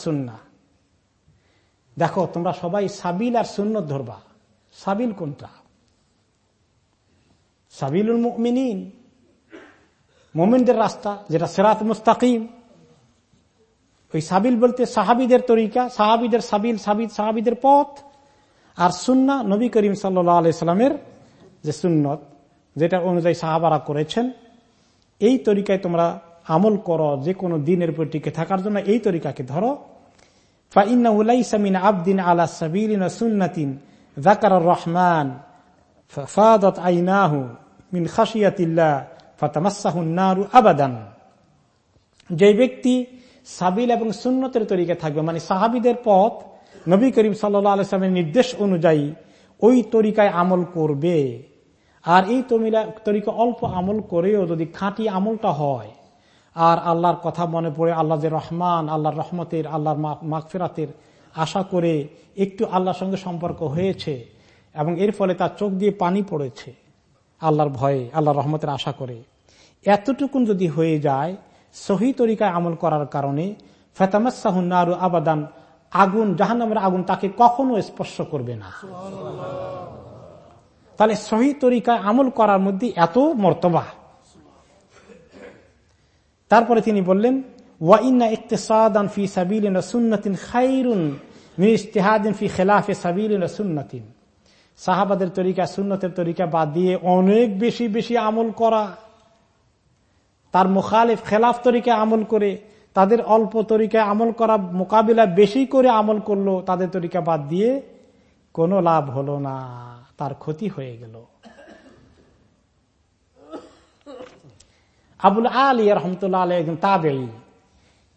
দেখো, তোমরা সবাই সাবিল আর সুন্নত ধরবা। সাবিল কোনটা? মিনীন মোমেনদের রাস্তা, যেটা সেরাত মুস্তাকিম। ওই সাবিল বলতে সাহাবিদের তরিকা, সাহাবিদের সাবিল, সাবিদ, সাহাবিদের পথ। আর সুন্না নবী করিম সাল্লামের যে সুন্নত, যেটা অনুযায়ী সাহাবারা করেছেন, এই তরিকায় তোমরা আমল করো, যে কোনো দিনের উপর টিকে থাকার জন্য এই তরিকাকে ধরো। আবদিন আলা সুন্নাতিন জাকার রহমান ফাদত আইনাহু মিন খাসিয়াতিল্লাহ ফাতামাসাহুন্নারু আবাদান। যে ব্যক্তি সাবিল এবং সুন্নতের তরিকা থাকবে মানে সাহাবিদের পথ, নবী করিম সাল্লা নির্দেশ অনুযায়ী ওই তরিকায় আমল করবে। আর এই তরিকা অল্প আমল করেও যদি খাঁটি আমলটা হয়, আর আল্লাহর কথা মনে পড়ে আল্লাহ যে রহমান, আল্লাহর রহমতের, আল্লাহর মাগফেরাতের আশা করে একটু আল্লাহর সঙ্গে সম্পর্ক হয়েছে এবং এর ফলে তার চোখ দিয়ে পানি পড়েছে। আল্লাহর ভয়ে, আল্লাহর রহমতের আশা করে। এতটুকুন যদি হয়ে যায়, সহি তরিকায় আমল করার কারণে ফেতামাসাহুন্নারু আবাদান, আগুন, জাহান্নামের আগুন তাকে কখনো স্পর্শ করবে না। তাহলে সহি তরিকায় আমল করার মধ্যে এত মর্তবা। তারপরে তিনি বললেন ওয়াইন্না ইকতেসাদান ফি সুন্নাতিন খাইরুন ফি খেলাফে সাবিলিন সুন্নাতিন। সাহাবাদের তরিকা, সুন্নতের তরিকা বাদ দিয়ে অনেক বেশি বেশি আমল করা। তার মুখালিফ খেলাফ তরিকা আমল করে, তাদের অল্প তরিকায় আমল করা মোকাবিলা বেশি করে আমল করল, তাদের তরিকা বাদ দিয়ে কোনো লাভ হলো না, তার ক্ষতি হয়ে গেল। আবুল আলী রহমতুল্লাহ আলী একজন তাবেই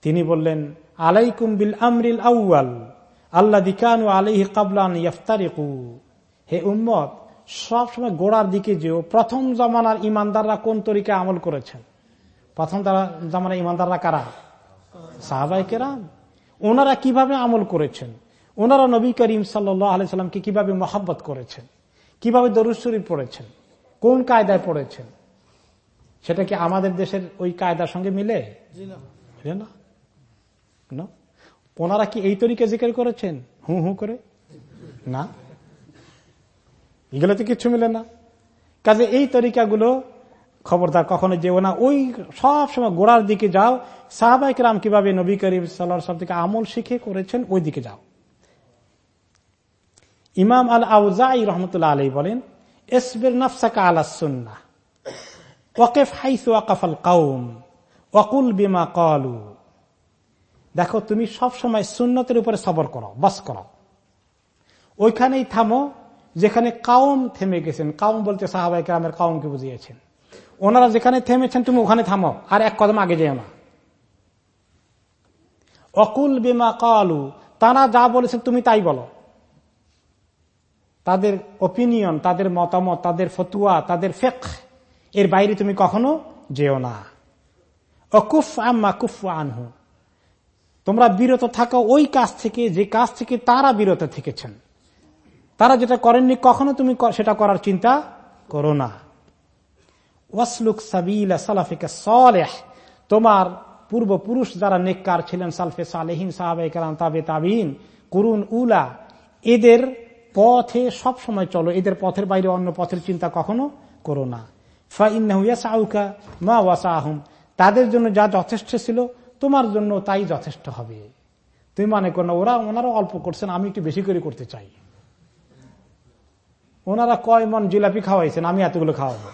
তিনি বললেন, আলাইকুম বিল আমরিল আউয়াল আল্লাহ দিকানু আলাইহি কাবলান ইফতারিকু হে উম্মত সবসময় গোড়ার দিকে যেও। প্রথম জমানার ইমানদাররা কোন তরিকায় আমল করেছেন? প্রথম তারা জামানা ইমানদাররা কারা? সাহাবাই কেরাম। ওনারা কীভাবে আমল করেছেন? ওনারা নবী করিম সাল্লামকে কীভাবে মহাব্বত করেছেন? কীভাবে দরুশ্বরী পড়েছেন? কোন কায়দায় পড়েছেন? সেটা কি আমাদের দেশের ওই কায়দার সঙ্গে মিলে? না। ওনারা কি এই তরিকে জিকের করেছেন? হু হু করে? না? এগুলো তো কিছু মিলে না। কাজে এই তরিকাগুলো খবরদার কখনো যেও না। ওই সব সময় গোড়ার দিকে যাও। সাহাবাইক রাম কীভাবে নবী করিম সাল্লাহ সব থেকে আমল শিখে করেছেন, ওই দিকে যাও। ইমাম আল আউজাই রহমতুল্লাহ আলী বলেন এসবের নফসাকা আলা সুন্না ওয়াকেফ হাইসু ওয়াকাফাল কাউম ওয়াকুল বিমা কালু দেখো, তুমি সব সময় সুন্নতের উপরে সবর করো, বাস করো। ওইখানেই থামো যেখানে কাউম থেমে গেছেন, কাউম বলতে সাহাবাই গ্রামের কাউমকে বুঝিয়েছেন। ওনারা যেখানে থেমেছেন, তুমি ওখানে থামো আর এক কদম আগে যেও না। অকুল বিমা কালু, তারা যা বলেছেন তুমি তাই বলো। তাদের ওপিনিয়ন তাদের মতামত, তাদের ফতুয়া, তাদের ফেক এর বাইরে তুমি কখনো যেও না। অকুফ আম্মা কুফ আনহু, তোমরা বিরত থাকো ওই কাজ থেকে, যে কাজ থেকে তারা বিরত থেকেছেন। তারা যেটা করেননি কখনো তুমি সেটা করার চিন্তা করো না। ওয়াসলুক সাবিলা সালাফিকা সলেহ। তোমার পূর্বপুরুষ যারা নেককার ছিলেন, সালফে সালেহিন সাহাবাই কালাম তাবে তাবিন, করুন, উলা, এদের পথে সব সময় চলো, এদের পথের বাইরে অন্য পথের চিন্তা কখনো করো না। মা ওয়াসা আহম তাদের জন্য যা যথেষ্ট ছিল, তোমার জন্য তাই যথেষ্ট হবে। তুমি মনে করো না, ওরা ওনারা অল্প করছেন, আমি একটু বেশি করে করতে চাই। ওনারা কয় মন জিলাপি খাওয়াইছেন, আমি এতগুলো খাওয়াবো।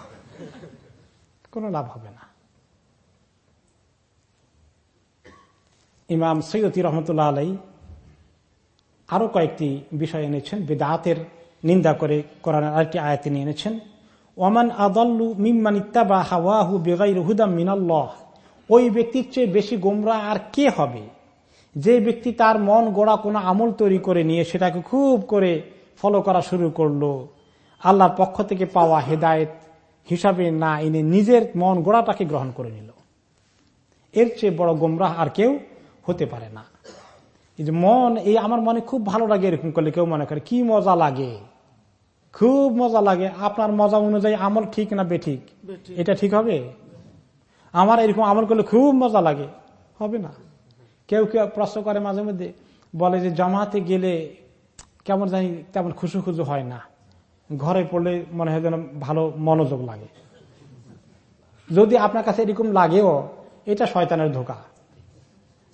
কোনো লাভ হবে না। ইমাম সৈয়দ রহমতুল্লাহ আলাই আরও কয়েকটি বিষয় এনেছেন, বেদাতের নিন্দা করে কোরআনের আরেকটি আয়াতে নিয়ে এনেছেন ওমান আদল্লু মিম্মান ইত্তাবা হাওয়াহু বেগাইর হুদাম মিনাল্লাহ। ওই ব্যক্তির চেয়ে বেশি গোমরা আর কে হবে? যে ব্যক্তি তার মন গোড়া কোনো আমল তৈরি করে নিয়ে সেটাকে খুব করে ফলো করা শুরু করল। আল্লাহর পক্ষ থেকে পাওয়া হেদায়ত হিসাবে না এনে নিজের মন গোড়াটাকে গ্রহণ করে নিল। এর চেয়ে বড় গোমরাহ আর কেউ হতে পারে না। যে মন এই আমার মনে খুব ভালো লাগে এরকম করলে কেউ মনে করে কি মজা লাগে খুব মজা লাগে। আপনার মজা অনুযায়ী আমল ঠিক না বেঠিক? এটা ঠিক হবে? আমার এরকম আমল করলে খুব মজা লাগে। হবে না। কেউ কেউ প্রশ্ন করে মাঝে মধ্যে বলে যে জামাতে গেলে কেমন জানি তেমন খুশু খুশু হয় না। ঘরে পড়লে মনে হয় যেন ভালো মনোযোগ লাগে। যদি আপনার কাছে এরকম লাগেও, এটা শয়তানের ধোকা।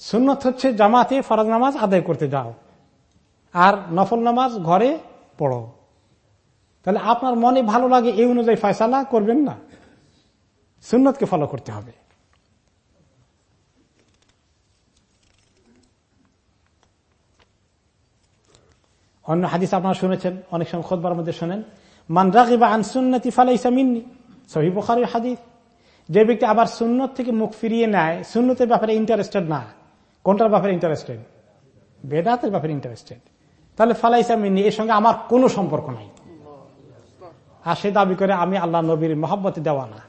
সুন্নত হচ্ছে জামাতে ফরাজ নামাজ আদায় করতে যাও। আর নফল নামাজ ঘরে পড়ো। তাহলে আপনার মনে ভালো লাগে এই অনুযায়ী ফয়সালা করবেন না। সুন্নতকে ফলো করতে হবে। অন্য হাদিস আপনারা শুনেছেন, অনেক সময় খোদবার মধ্যে শোনেন। মান রাগিবা আন সুন্নতি ফালাইসা মিন্নি। সহি হাদিস। যে ব্যক্তি আবার সুন্নত থেকে মুখ ফিরিয়ে নেয়, সুন্নতের ব্যাপারে ইন্টারেস্টেড না। কোনটার ব্যাপারে ইন্টারেস্টেড বেদাতের ব্যাপারে ইন্টারেস্টেড তাহলে ফালাইসা মিন্নি, এর সঙ্গে আমার কোনো সম্পর্ক নাই। আর সে দাবি করে, আমি আল্লাহ নবীর মহব্বতে দেওয়া না।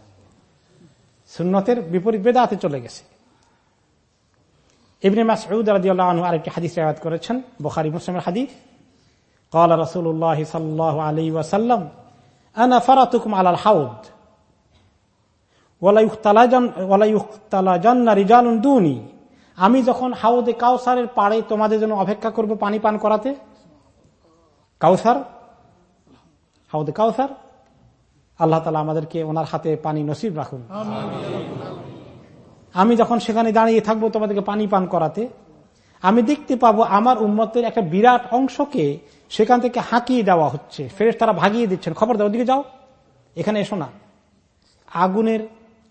সুন্নতের বিপরীত বেদাতে চলে গেছে। ইবনে মাসউদ রাদিয়াল্লাহু আনহু আরেকটি হাদিস রিওয়ায়াত করেছেন, বুখারী মুসলিমের হাদিস। قال رسول الله صلى الله عليه وسلم انا فرطكم على الحوض ولا يختلجن ولا يختلجن رجال دوني আমি যখন হাউদে কাউসারের পাড়ে তোমাদের জন্য অপেক্ষা করব পানি পান করাতে কাউসার হাউদে কাউসার আল্লাহ তালা আমাদেরকে ওনার হাতে পানি নসিব রাখুন আমি যখন সেখানে দাঁড়িয়ে থাকবো তোমাদেরকে পানি পান করাতে আমি দেখতে পাবো আমার উন্মতের একটা বিরাট অংশকে সেখান থেকে হাঁকিয়ে দেওয়া হচ্ছে। ফেরেস তারা ভাগিয়ে দিচ্ছেন। খবর দাও দিকে যাও। এখানে এসো না। আগুনের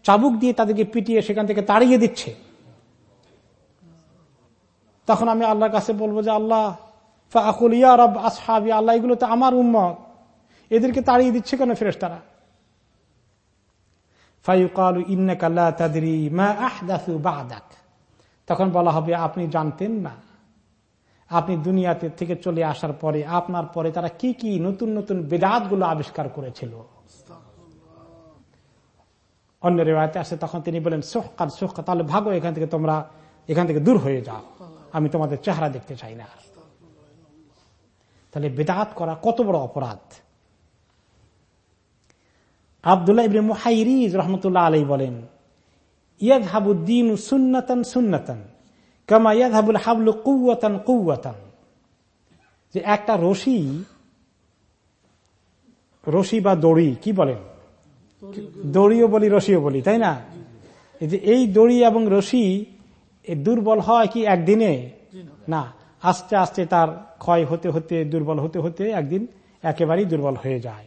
চাবুক দিয়ে তাদেরকে পিটিয়ে সেখান থেকে তাড়িয়ে দিচ্ছে। তখন আমি আল্লাহর কাছে বলব যে, আল্লাহ আল্লাহ, এগুলো তো আমার উম্মত। এদেরকে তাড়িয়ে দিচ্ছে কেন ফেরেস তারা তখন বলা হবে, আপনি জানতেন না। আপনি দুনিয়াতে থেকে চলে আসার পরে, আপনার পরে তারা কি কি নতুন নতুন বেদাতগুলো আবিষ্কার করেছিল? অন্য রেওয়াতে আসে, তখন তিনি বলেন সোহকার সোহকা তাহলে ভাগো এখান থেকে তোমরা, এখান থেকে দূর হয়ে যাও। আমি তোমাদের চেহারা দেখতে চাই না। তাহলে বেদাত করা কত বড় অপরাধ? আবদুল্লাহ ইবনে মুহাইরিজ রহমতুল্লাহ আলাই বলেন ইয়াদ হাবুদ্দিন সুন্নাতান সুন্নাতান। কামা ইয়াদ হাবুল হাবলু কুয়াতান কুয়াতান যে একটা রশি রশি বা দড়ি, কি বলেন? দড়িও বলি, রশিও বলি, তাই না? যে এই দড়ি এবং রশি দুর্বল হয় কি একদিনে? না, আস্তে আস্তে তার ক্ষয় হতে হতে, দুর্বল হতে হতে একদিন একেবারেই দুর্বল হয়ে যায়।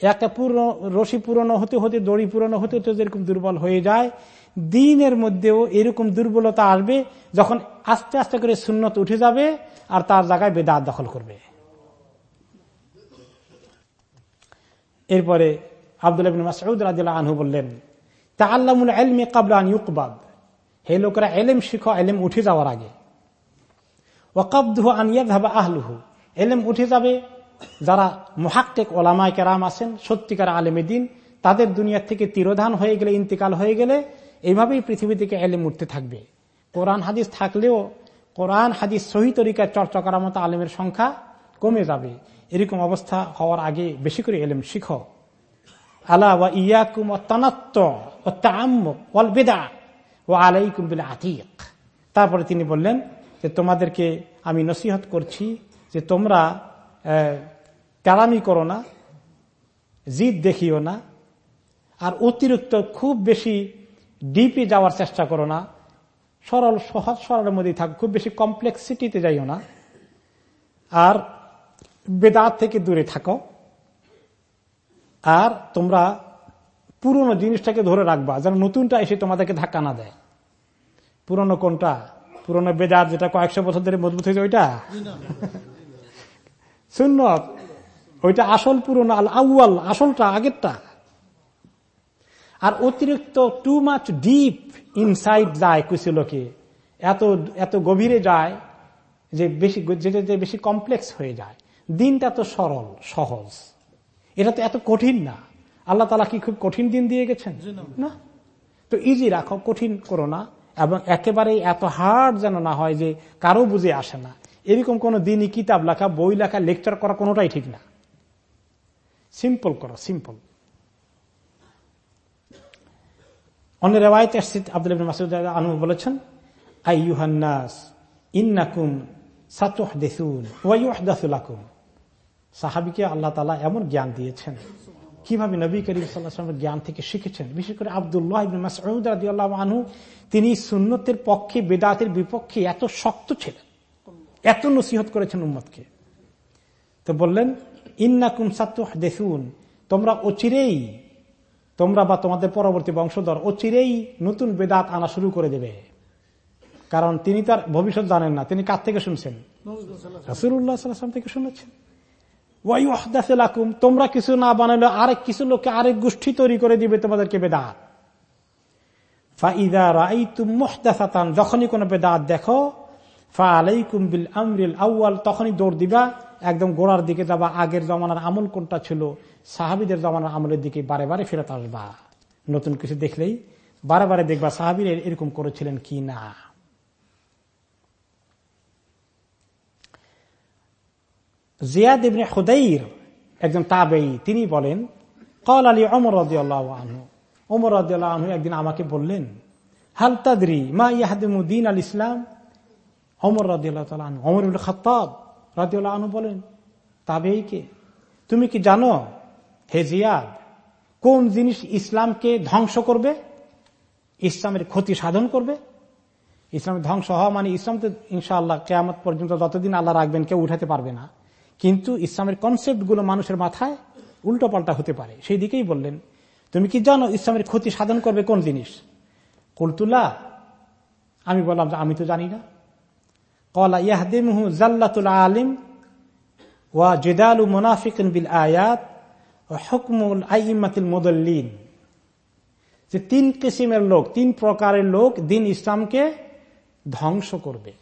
একটা পুরনো, রশি পুরনো হতে হতে, দড়ি পুরনো হতে হতে যেরকম দুর্বল হয়ে যায় দিনের মধ্যেও এরকম দুর্বলতা আসবে যখন আস্তে আস্তে করে সুন্নত উঠে যাবে আর তার জায়গায় বেদাত দখল করবে। এরপরে আবদুল্লাহ আনহু বললেন তা ইউকবাদ। হে লোকেরা, এলেম শিখো, এলেম উঠে যাওয়ার আগে। ওয়াকাবদুহু আনিয়া ধাবা আহলুহু। এলেম উঠে যাবে। যারা মহাক্টেক ওলামায় কেরাম আছেন, সত্যিকার আলেমে দিন, তাদের দুনিয়ার থেকে তিরোধান হয়ে গেলে, ইন্তিকাল হয়ে গেলে এইভাবেই পৃথিবী থেকে এলেম উঠতে থাকবে। কোরআন হাদিস থাকলেও কোরআন হাদিস সহি তরিকায় চর্চা করার মতো আলেমের সংখ্যা কমে যাবে। এরকম অবস্থা হওয়ার আগে বেশি করে এলেম শিখো। আলা ওয়া ইয়াকুম ও তাম্মুক ও আলাইকুম বিল আতিক। তারপরে তিনি বললেন যে, তোমাদেরকে আমি নসিহত করছি যে তোমরা তেরামি করো না, জিদ দেখিও না, আর অতিরিক্ত খুব বেশি ডিপে যাওয়ার চেষ্টা করো না। সরল সহজ সরলের মধ্যেই থাকো খুব বেশি কমপ্লেক্সিটিতে যাইও না। আর বেদাত থেকে দূরে থাকো। আর তোমরা পুরনো জিনিসটাকে ধরে রাখবা যেন নতুনটা এসে তোমাদেরকে ধাক্কা না দেয়। পুরনো কোনটা? পুরনো বেদাত যেটা কয়েকশো বছর ধরে মজবুত হয়েছে ওইটা? সুন্নত। ওইটা আসল পুরনো আল আউয়াল আসলটা আগেরটা। আর অতিরিক্ত টু মাচ ডিপ ইনসাইড যায় কিছু লোকে এত এত গভীরে যায় যে বেশি যেটা যে বেশি কমপ্লেক্স হয়ে যায়। দিনটা তো সরল সহজ। এটা তো এত কঠিন না। আল্লাহ তালা কি খুব কঠিন দিন দিয়ে গেছেন? না। তো ইজি রাখো কঠিন করো না। এবং একেবারে এত হার্ড যেন না হয় যে কারও বুঝে আসে না। এরকম কোন দিনই কিতাব লেখা বই লেখা লেকচার করা কোনোটাই ঠিক না। সিম্পল করো সিম্পল অন্য রেওয়ায়ত আব্দুল মাসুদ আনু বলেছেন আই ইউহান্নাস ইন্নাকুম সাতুহ দেসুন ওয়াইদাসুলাকুম সাহাবিকে আল্লাহ তালা এমন জ্ঞান দিয়েছেন। কীভাবে নবী করিম জ্ঞান থেকে শিখেছেন? বিশেষ করে আবদুল্লাহ মাসউদ তিনি সুন্নতের পক্ষে, বেদাতের বিপক্ষে এত শক্ত ছিলেন। এত নসিহত করেছেন উম্মদকে তো বললেন, ইন্নাকুম সাতুহ দেসুন তোমরা অচিরেই তোমরা বা তোমাদের পরবর্তী বংশধর অচিরেই নতুন বেদাত আনা শুরু করে দেবে। কারণ তিনি তার ভবিষ্যৎ জানেন না। তিনি কার থেকে শুনছেন? থেকে শুনেছেন। তোমরা কিছু না বানালে আরেক কিছু লোককে আরেক গোষ্ঠী তৈরি করে দিবে তোমাদেরকে বেদাত। যখনই কোন বেদাত দেখো আউ্য়াল, তখনই দৌড় দিবা, একদম গোড়ার দিকে যাবা, আগের জমানার আমল কোনটা ছিল? সাহাবিদের জমানার আমলের দিকে বারে বারে ফেরত আসবা। নতুন কিছু দেখলেই বারে বারে দেখবা সাহাবির এরকম করেছিলেন কি না। জিয়াদ ইবনে খুদাইর একজন তাবেই, তিনি বলেন কল আলী অমর আনহু। অমর আনহু একদিন আমাকে বললেন, হাল তাদরি মা ইয়াহাদিমু দিন আল ইসলাম অমর আনহু অমর খতাব রাদিউল্লাহ আনহু বলেন তাবেই কে তুমি কি জানো হে জিয়াদ, কোন জিনিস ইসলামকে ধ্বংস করবে? ইসলামের ক্ষতি সাধন করবে? ইসলামের ধ্বংস হওয়া মানে ইসলাম তো ইনশাআল্লাহ কেয়ামত পর্যন্ত যতদিন আল্লাহ রাখবেন কেউ উঠাতে পারবে না। কিন্তু ইসলামের কনসেপ্টগুলো মানুষের মাথায় উল্টো পাল্টা হতে পারে। সেই দিকেই বললেন, তুমি কি জানো ইসলামের ক্ষতি সাধন করবে কোন জিনিস? কলতুল্লাহ আমি বললাম যে আমি তো জানি না। কলা ইয়াহদিমহু জাল্লাতুল আলিম ওয়া জেদালু মুনাফিকিন বিল আয়াত। হকমুল আইমাতিল মুদল্লিন। যে তিন কিসিমের লোক, তিন প্রকারের লোক দিন ইসলামকে ধ্বংস করবে।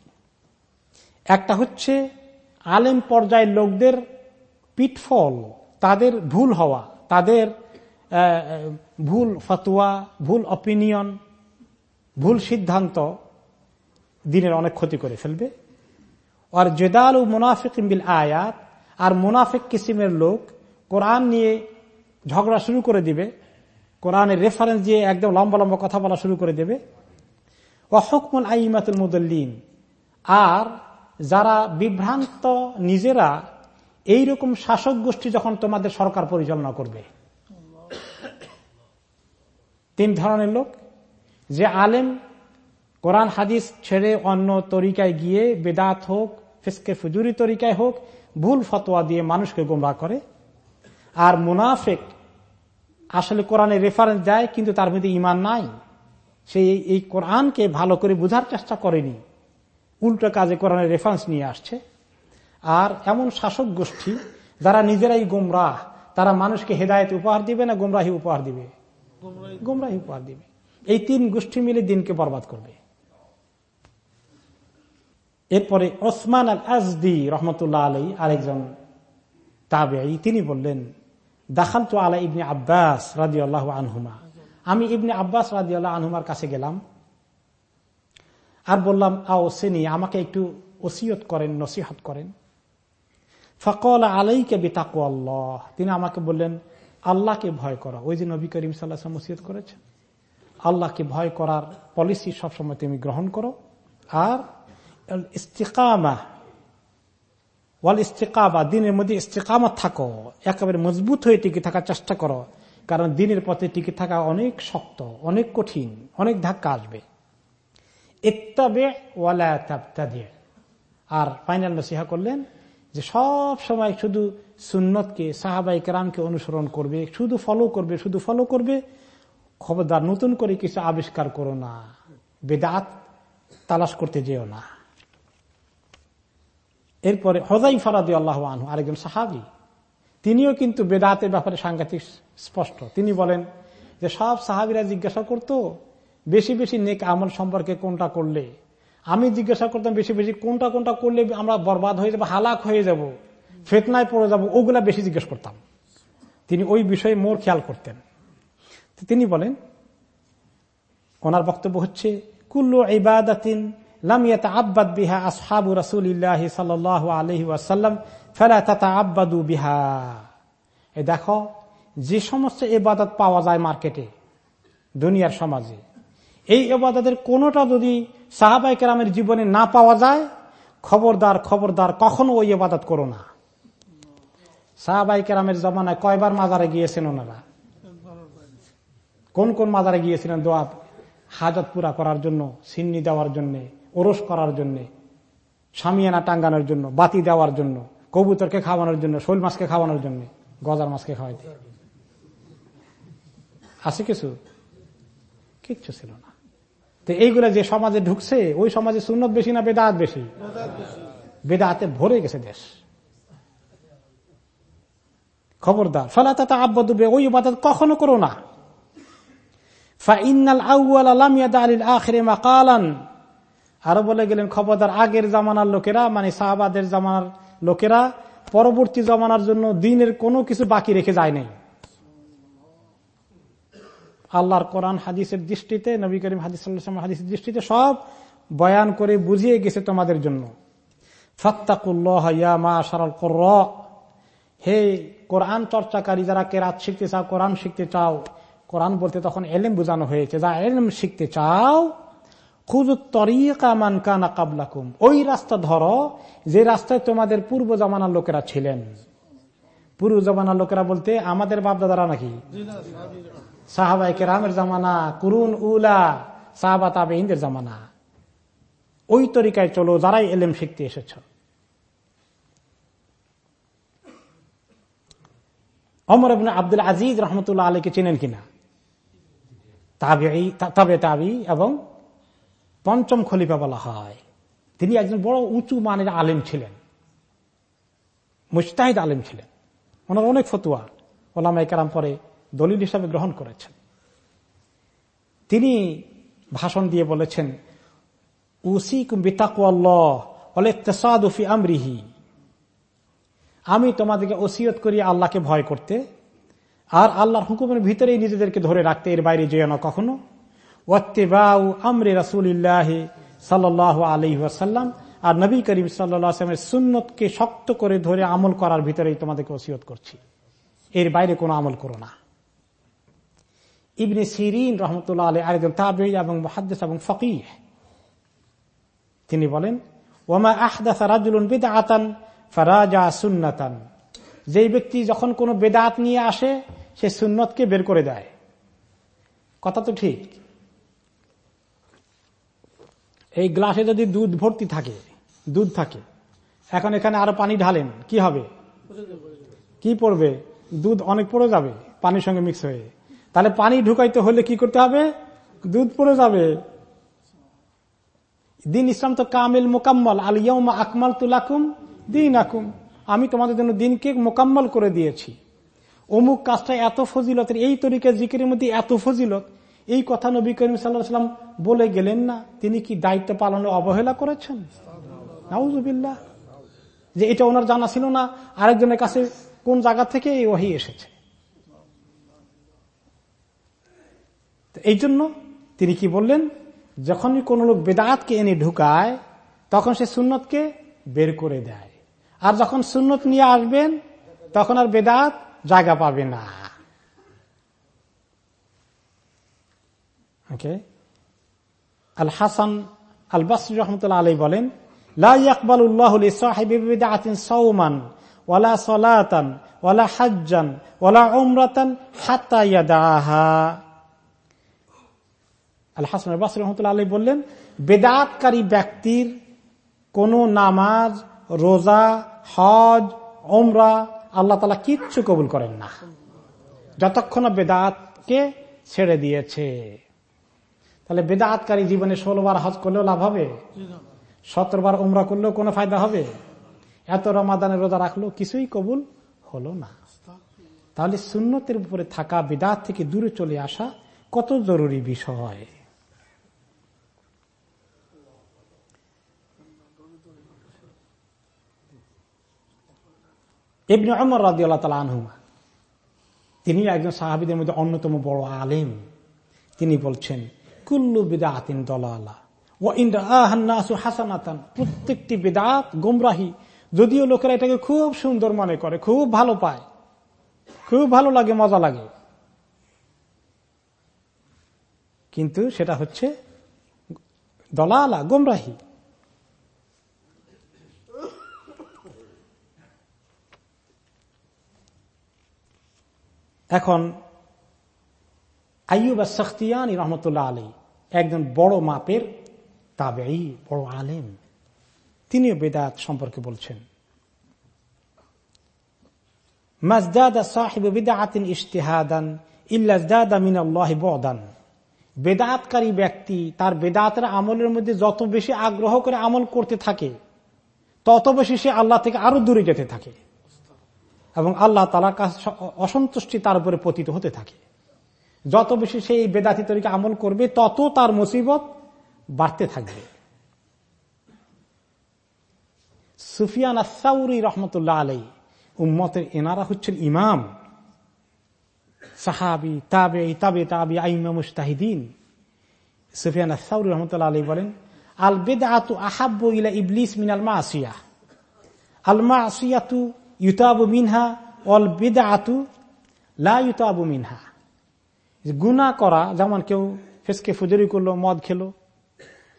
একটা হচ্ছে আলেম পর্যায়ের লোকদের পিটফল তাদের ভুল হওয়া, তাদের ভুল ফতুয়া, ভুল অপিনিয়ন ভুল সিদ্ধান্ত দিনের অনেক ক্ষতি করে ফেলবে। আর জেদাল ও মুনাফিক বিল আয়াত, আর মুনাফিক কিসিমের লোক কোরআন নিয়ে ঝগড়া শুরু করে দিবে। কোরআনের রেফারেন্স দিয়ে একদম লম্বা লম্বা কথা বলা শুরু করে দেবে। অহকমুল আইমাতুল মুদল্লিন। আর যারা বিভ্রান্ত নিজেরা এই রকম শাসক গোষ্ঠী যখন তোমাদের সরকার পরিচালনা করবে। তিন ধরনের লোক। যে আলেম কোরআন, হাদিস ছেড়ে অন্য তরিকায় গিয়ে বেদাত হোক ফেসকে ফুজুরি তরিকায় হোক, ভুল ফতোয়া দিয়ে মানুষকে গোমরা করে। আর মুনাফেক আসলে কোরআনে রেফারেন্স দেয়, কিন্তু তার মধ্যে ইমান নাই। সে এই কোরআনকে ভালো করে বোঝার চেষ্টা করেনি। উল্টো কাজে কোরআনের রেফারেন্স নিয়ে আসছে। আর এমন শাসক গোষ্ঠী, যারা নিজেরাই গোমরাহ, তারা মানুষকে হেদায়ত উপহার দিবে না গোমরাহি উপহার দিবে? গোমরাহি উপহার দিবে। এই তিন গোষ্ঠী মিলে দিনকে বরবাদ করবে। এরপরে ওসমান আল আজদি রহমতুল্লাহ আলী আরেকজন তাবে তিনি বললেন দাখাল তো আলা ইবনে আব্বাস রাজি আল্লাহ আনহুমা। আমি ইবনে আব্বাস রাজি আল্লাহ আনহুমার কাছে গেলাম আর বললাম, আও সেনি আমাকে একটু ওসিয়ত করেন, নসিহত করেন। ফকল আলাইকে বিতাকু আল্লাহ তিনি আমাকে বললেন, আল্লাহকে ভয় করা। ওই যে নবী করিম সাল্লাহ ওসিয়ত করেছেন। আল্লাহকে ভয় করার পলিসি সবসময় তুমি গ্রহণ করো। আর ইস্তিকামা ওয়াল ইস্তেকাবা, দিনের মধ্যে ইস্তেকামত থাকো। একেবারে মজবুত হয়ে টিকে থাকার চেষ্টা করো। কারণ দিনের পথে টিকে থাকা অনেক শক্ত, অনেক কঠিন, অনেক ধাক্কা আসবে। ইত্তাবে ওয়ালা তাবতাদে। আর ফাইনাল নসিহা করলেন যে সব সময় শুধু সুন্নতকে সাহাবাই কেরামকে অনুসরণ করবে, শুধু ফলো করবে, শুধু ফলো করবে। খবরদার নতুন করে কিছু আবিষ্কার করো না। বেদাত তালাশ করতে যেও না। এরপরে হজাই ফারাদি আল্লাহ আনহু, আরেকজন সাহাবি। তিনিও কিন্তু বেদাতের ব্যাপারে সাংঘাতিক স্পষ্ট। তিনি বলেন যে, সব সাহাবিরা জিজ্ঞাসা করত, বেশি বেশি নেক আমল সম্পর্কে কোনটা করলে? আমি জিজ্ঞাসা করতাম, বেশি বেশি কোনটা কোনটা করলে আমরা বরবাদ হয়ে যাব, হালাক হয়ে যাব, ফেতনায় পড়ে যাব? ওগুলা বেশি জিজ্ঞেস করতাম। তিনি ওই বিষয়ে মোর খেয়াল করতেন। তিনি বলেন, ওনার বক্তব্য হচ্ছে, কুল্লু ইবাদাতিন আব্বাদ বিহা ফেলা আব্বাদু বিহা দেখো, যে সমস্ত এবাদত পাওয়া যায় মার্কেটে, দুনিয়ার সমাজে, এই এবাদতের কোনোটা যদি সাহাবাই কেরামের জীবনে না পাওয়া যায়, খবরদার খবরদার কখনো ওই এবাদত করো না। সাহাবাই কেরামের জমানায় কয়বার মাজারে গিয়েছেন ওনারা? কোন কোন মাজারে গিয়েছিলেন দোয়া হাজত পুরা করার জন্য, সিন্নি দেওয়ার জন্য? ওরস করার জন্য সামিয়ানা টাঙ্গানোর জন্য, বাতি দেওয়ার জন্য, কবুতরকে খাওয়ানোর জন্য, শোল মাছকে খাওয়ানোর জন্য, গজার মাছকে খাওয়াইতে। আছে কিছু? কিচ্ছু ছিল না। তো এইগুলো যে সমাজে ঢুকছে, ওই সমাজে সুন্নত বেশি না বেদাত বেশি? বেদাতে ভরে গেছে দেশ। খবরদার ফলাতা আব্বা দুবে ওই ইবাদত, কখনো করো না। আরও বলে গেলেন, খবরদার আগের জামানার লোকেরা মানে শাহবাদের জামানার লোকেরা, পরবর্তী জমানার জন্য দিনের কোনো কিছু বাকি রেখে যায় নাই। আল্লাহর কোরআন হাদিসের দৃষ্টিতে, নবী করিম হাদিস হাদিসের দৃষ্টিতে সব বয়ান করে বুঝিয়ে গেছে তোমাদের জন্য। মা হে কোরআন চর্চাকারী, যারা কেরাত শিখতে চাও, কোরআন শিখতে চাও, কোরআন বলতে তখন এলেম বোঝানো হয়েছে। যা এলেম শিখতে চাও খুজুত্তরিকামান কানা কাবলাকুম। ওই রাস্তা ধরো, যে রাস্তায় তোমাদের পূর্ব জমানার লোকেরা ছিলেন। পূর্ব জমানার লোকেরা বলতে আমাদের বাপদাদারা নাকি? সাহাবাই কেরামের জামানা, কুরুন উলা, সাহাবা তাবে ইন্দের জামানা। ওই তরিকায় চলো, যারাই এলেম শিখতে এসেছ। অমর আব্দুল আজিজ রহমতুল্লাহ আলীকে চেনেন কিনা? তাবে তাবি এবং পঞ্চম খলিফা বলা হয়। তিনি একজন বড় উঁচু মানের আলেম ছিলেন। মুস্তাহিদ আলেম ছিলেন। ওনার অনেক ফতুয়া ওলামাই কারাম পরে দলিল হিসাবে গ্রহণ করেছেন। তিনি ভাষণ দিয়ে বলেছেন আমরিহি। আমি তোমাদেরকে ওসিয়ত করি আল্লাহকে ভয় করতে, আর আল্লাহর হুকুমের ভিতরেই নিজেদেরকে ধরে রাখতে এর বাইরে যেও না কখনো। ওয়াত্তেবাউ আমরে রাসুলিল্লাহ সাল্লাহ আলহি আসাল্লাম আর নবী করিম সাল্লামের সুন্নতকে শক্ত করে ধরে আমল করার ভিতরেই তোমাদেরকে ওসিয়ত করছি। এর বাইরে কোনো আমল করো না। ইবনে সিরিন রহমতুল্লাহ আলী আরেকজন তাবে এবং মহাদ্দেস এবং ফকিহ। তিনি বলেন ওমা আহদাস রাজুলুন বেদা আতান ফারাজা সুন্নাতান। যেই ব্যক্তি যখন কোনো বেদাত নিয়ে আসে, সে সুন্নতকে বের করে দেয়। কথা তো ঠিক। এই গ্লাসে যদি দুধ ভর্তি থাকে, দুধ থাকে, এখন এখানে আরও পানি ঢালেন, কি হবে? কি পড়বে? দুধ অনেক পড়ে যাবে, পানির সঙ্গে মিক্স হয়ে। তাহলে পানি ঢুকাইতে হলে কি করতে হবে? দুধ পড়ে যাবে। দিন ইসলাম তো কামিল মোকাম্মল, আল ইয়মা আকমাল তুলাকুম দিন আকুম আমি তোমাদের জন্য দিনকে মোকাম্মল করে দিয়েছি। অমুক কাজটা এত ফজিলতের, এই তরিকা জিকিরের মধ্যে এত ফজিলত এই কথা নবী করিম সাল্লাম বলে গেলেন না, তিনি কি দায়িত্ব পালনে অবহেলা করেছেন? নাউজুবিল্লাহ। যে এটা ওনার জানা ছিল না, আরেকজনের কাছে কোন জায়গা থেকে এই ওহি এসেছে? এই জন্য তিনি কি বললেন, যখনই কোন লোক বেদাতকে এনে ঢুকায়, তখন সে সুন্নতকে বের করে দেয়। আর যখন সুন্নত নিয়ে আসবেন, তখন আর বেদাত জায়গা পাবে না। ওকে আল হাসান আল বাসরি রহমতুল্লাহ আলী বলেন ওয়ালা ওয়ালা ওয়ালা বললেন, বেদাতকারী ব্যক্তির কোন নামাজ, রোজা, হজ ওমরা আল্লাহ তালা কিচ্ছু কবুল করেন না। যতক্ষণ বেদাতকে ছেড়ে দিয়েছে। তাহলে বেদাতকারী জীবনে ষোলোবার হজ করলেও লাভ হবে? সতেরোবার উমরা করলেও কোনো ফায়দা হবে? এত রমাদানের রোজা রাখল কিছুই কবুল হলো না। তাহলে সুন্নতের উপরে থাকা বেদাত থেকে দূরে চলে আসা কত জরুরি বিষয়? তালা আনহুমা, তিনি একজন সাহাবিদের মধ্যে অন্যতম বড় আলেম। তিনি বলছেন কুল্লু বিদাতিন দলালা। ও ইন্দাহান্নাসু হাসানাতান। প্রত্যেকটি বেদাত গোমরাহি। যদিও লোকেরা এটাকে খুব সুন্দর মনে করে, খুব ভালো পায়। খুব ভালো লাগে, মজা লাগে। কিন্তু সেটা হচ্ছে দলালা, গোমরাহি। এখন আইয়ুব সখতিয়ানি রহমতুল্লাহ আলী একজন বড় মাপের তাবেই বড় আলেম। তিনিও বেদাত সম্পর্কে বলছেন। মাজদাদা সাহেব ইশতেহাদান ইল্লাজদাদা মিনাল্লাহ বদান। বেদাতকারী ব্যক্তি, তার বেদাতের আমলের মধ্যে যত বেশি আগ্রহ করে আমল করতে থাকে, তত বেশি সে আল্লাহ থেকে আরও দূরে যেতে থাকে এবং আল্লাহ তালার কাছে অসন্তুষ্টি তার উপরে পতিত হতে থাকে। যত বেশি সে এই বেদাতি তরিকে আমল করবে, তত তার মুসিবত বাড়তে থাকবে। সুফিয়ান আসাউরি রহমতুল্লাহ আলাই উম্মতের এনারা হচ্ছেন ইমাম। সাহাবি তাবে তাবে তাবি আইমা মুস্তাহিদিন। সুফিয়ান আসাউরি রহমতুল্লাহ আলী বলেন আল বেদাতু আহাব্বু ইলা ইবলিস মিনাল মা আসিয়া আল মা আসিয়াতু ইউতাবু মিনহা অল বেদাতু লা ইউতাবু মিনহা। গুনা করা, যেমন কেউ ফেসকে ফুজরি করল, মদ খেলো,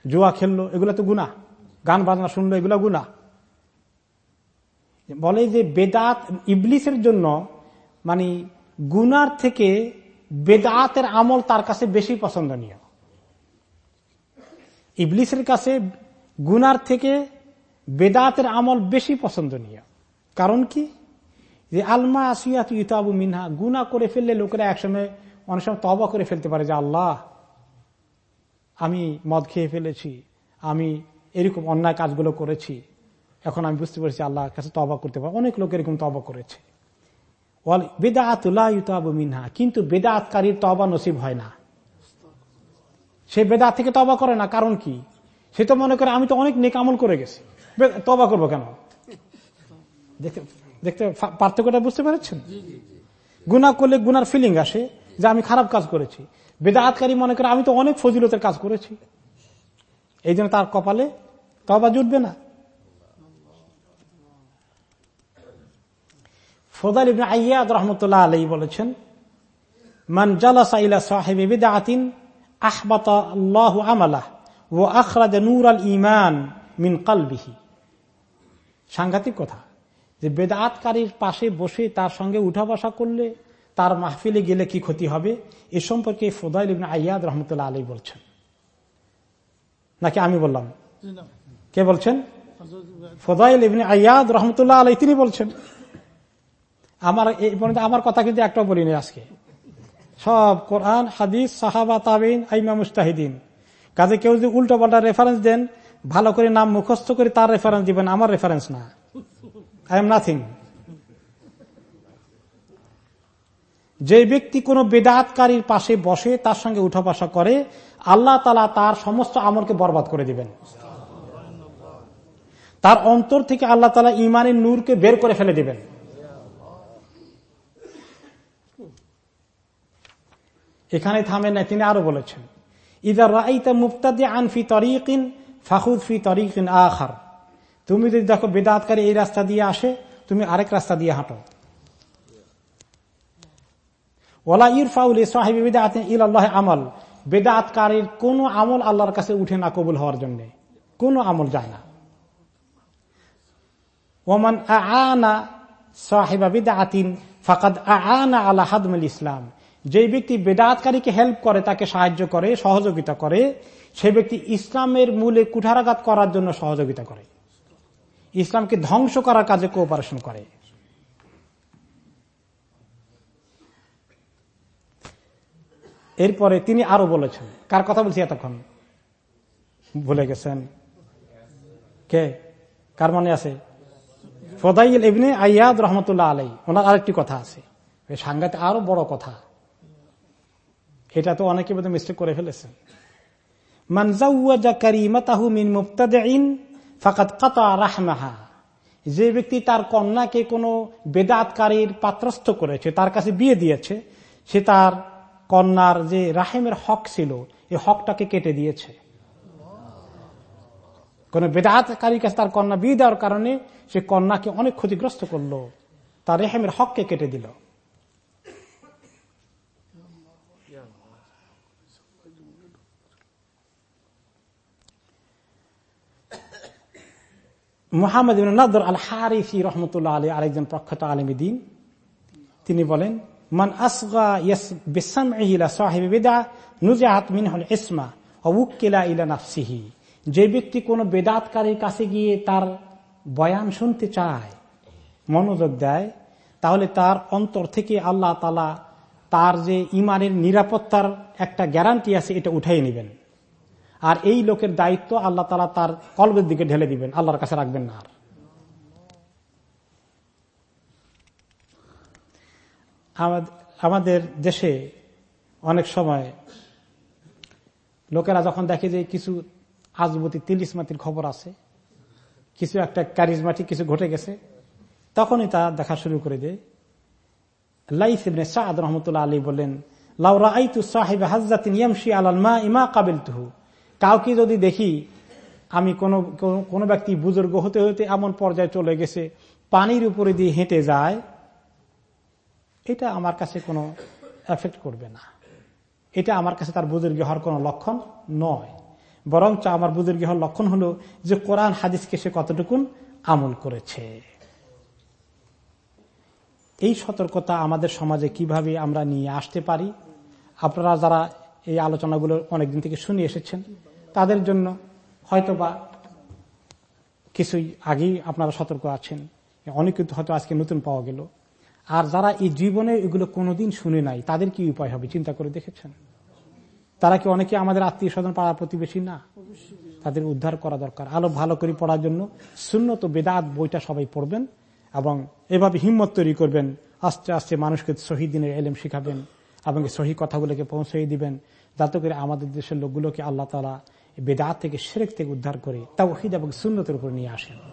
জুয়া খেললো, এগুলো তো গুণা গান বাজনা শুনলো, এগুলো গুণা বলে যে বেদাত, ইবলিসের জন্য মানে গুনার থেকে বেদাতের আমল তার কাছে বেশি পছন্দনীয়। ইবলিসের কাছে গুনার থেকে বেদাতের আমল বেশি পছন্দনীয়। কারণ কি? যে আলমা আসিয়াত ইতাবু মিনহা গুনা করে ফেললে লোকেরা একসময় অনেক সময় তবা করে ফেলতে পারে যে আল্লাহ আমি মদ খেয়ে ফেলেছি আমি এরকম অন্যায় কাজগুলো করেছি এখন আমি বুঝতে পারছি আল্লাহর কাছে তবা করতে পারব। অনেক লোক এরকম তবা করেছে। মিনহা কিন্তু বেদাতকারীর তবা নসিব হয় না। সে বেদাত থেকে তবা করে না কারণ কি? সে তো মনে করে আমি তো অনেক নেক আমল করে গেছি। তবা করব কেন? দেখতে দেখতে পার্থক্যটা বুঝতে পেরেছেন? গুনা করলে গুনার ফিলিং আসে যে আমি খারাপ কাজ করেছি। বেদাতকারী মনে করে, আমি তো অনেক ফজিলতের কাজ করেছি। এই জন্য তার কপালে তবা জুটবে না। ফোদাল ইবনে আয়াদ রহমতুল্লাহ আলাই বলেছেন, মান জালাসা ইলা সাহেবে বিদাতিন আহবাত আমালাহ ও আখরাজ নূর আল ইমান মিন কালবিহি। সাংঘাতিক কথা, যে বেদাতকারীর পাশে বসে তার সঙ্গে উঠা বসা করলে তার মাহফিলে গেলে কি ক্ষতি হবে? এ সম্পর্কে ফোদাইল ইবনে আয়াদ রহমতুল্লাহ আলী বলছেন। নাকি আমি বললাম? কে বলছেন? ফোদাইল ইবনে আয়াদ রহমতুল্লাহ আলী তিনি বলছেন। আমার এই পর্যন্ত আমার কথা কিন্তু একটাও বলিনি আজকে। সব কোরআন, হাদিস, সাহাবা তাবিন আইমা মুস্তাহিদিন। কাজে কেউ যদি উল্টো পাল্টা রেফারেন্স দেন, ভালো করে নাম মুখস্থ করে তার রেফারেন্স দিবেন, আমার রেফারেন্স না। আই এম নাথিং যে ব্যক্তি কোন বেদাতকারীর পাশে বসে তার সঙ্গে উঠা বসা করে, আল্লাহ তালা তার সমস্ত আমলকে বরবাদ করে দিবেন। তার অন্তর থেকে আল্লাহ তালা ইমানের নূরকে বের করে ফেলে দিবেন। এখানে থামেন না, তিনি আরও বলেছেন ইদার রাইতা মুফতাদি আনফি তরিকিন ফাহুদ ফি তরিকিন আখার। তুমি যদি দেখো বেদাতকারী এই রাস্তা দিয়ে আসে, তুমি আরেক রাস্তা দিয়ে হাঁটো। ওলা ইরফাউল সাহেব বেদাত আল্লাহ আমল। বেদাতকারীর কোন আমল আল্লাহর কাছে উঠে না কবুল হওয়ার জন্য। কোন আমল যায় না। ওমান আনা সাহেবা বিদাতিন ফাকাদ আনা আলা হাদমুল ইসলাম। যে ব্যক্তি বেদাতকারীকে হেল্প করে, তাকে সাহায্য করে, সহযোগিতা করে, সে ব্যক্তি ইসলামের মূলে কুঠারাঘাত করার জন্য সহযোগিতা করে। ইসলামকে ধ্বংস করার কাজে কোঅপারেশন করে। এরপরে তিনি আরও বলেছেন। কার কথা বলছি এতক্ষণ? ভুলে গেছেন। কে? কার মনে আছে? ফদাইল ইবনে আয়াদ রহমতুল্লাহ আলাই ওনার আরেকটি কথা আছে। সাংঘাতে আরও বড় কথা। এটা তো অনেকে বোধ মিস্টেক করে ফেলেছেন। যে ব্যক্তি তার কন্যাকে কোনো বেদাতকারীর পাত্রস্থ করেছে, তার কাছে বিয়ে দিয়েছে, সে তার কন্যার যে রাহেমের হক ছিল, এই হকটাকে কেটে দিয়েছে। কোন বেদাতকারীর কাছে তার কন্যা বিয়ে দেওয়ার কারণে সে কন্যাকে অনেক ক্ষতিগ্রস্ত করল। তার রেহেমের হককে কেটে দিল। মোহাম্মদ আল হারিফি রহমতুল্লাহ আলী আরেকজন প্রখ্যাত আলমী দিন, তিনি বলেন মান আসগা বেসাম সাহেব বেদা নুজাহাত মিনহল ইসমা অবুকিলা ইলা নাফসিহি যে ব্যক্তি কোন বেদাতকারীর কাছে গিয়ে তার বয়ান শুনতে চায়, মনোযোগ দেয়, তাহলে তার অন্তর থেকে আল্লাহ তালা তার যে ইমানের নিরাপত্তার একটা গ্যারান্টি আছে, এটা উঠাই নেবেন। আর এই লোকের দায়িত্ব আল্লাহ তালা তার কলবের দিকে ঢেলে দিবেন, আল্লাহর কাছে রাখবেন না আর। আমাদের দেশে অনেক সময় লোকেরা যখন দেখে যে কিছু আজমতি তিলিসমাতির খবর আছে, কিছু একটা ক্যারিজমাটিক কিছু ঘটে গেছে, তখনই তা দেখা শুরু করে দেয়। লাইফ ইবনে সাদ রহমতুল্লাহ আলী বললেন লাউরা আইতু সাহেব হাজাতিন ইয়ামশি আলাল মা ইমা কাবিল তুহু কাউকে যদি দেখি আমি কোন কোন ব্যক্তি বুজুর্গ হতে হতে এমন পর্যায়ে চলে গেছে, পানির উপরে দিয়ে হেঁটে যায় এটা আমার কাছে কোনো এফেক্ট করবে না। এটা আমার কাছে তার বুজুর্গ হওয়ার কোন লক্ষণ নয়। বরঞ্চ আমার বুজুর্গ হওয়ার লক্ষণ হলো যে কোরআন হাদিসকে সে কতটুকুন আমল করেছে। এই সতর্কতা আমাদের সমাজে কীভাবে আমরা নিয়ে আসতে পারি? আপনারা যারা এই আলোচনাগুলো অনেকদিন থেকে শুনে এসেছেন, তাদের জন্য হয়তোবা কিছুই আগেই আপনারা সতর্ক আছেন। অনেক কিন্তু হয়তো আজকে নতুন পাওয়া গেল। আর যারা এই জীবনে এগুলো কোনোদিন শুনে নাই, তাদের কি উপায় হবে? চিন্তা করে দেখেছেন? তারা কি অনেকে আমাদের আত্মীয় স্বজন পাড়া প্রতিবেশী? না। তাদের উদ্ধার করা দরকার। আলো ভালো করে পড়ার জন্য শূন্যত বেদাত বইটা সবাই পড়বেন এবং এভাবে হিম্মত তৈরি করবেন, আস্তে আস্তে মানুষকে শহীদ দিনের এলেম শিখাবেন এবং সহি কথাগুলোকে পৌঁছে দিবেন, যাতে করে আমাদের দেশের লোকগুলোকে আল্লাহ তালা বেদাত থেকে সেরেক থেকে উদ্ধার করে তা ওহিদ এবং শূন্যতের উপর নিয়ে আসেন।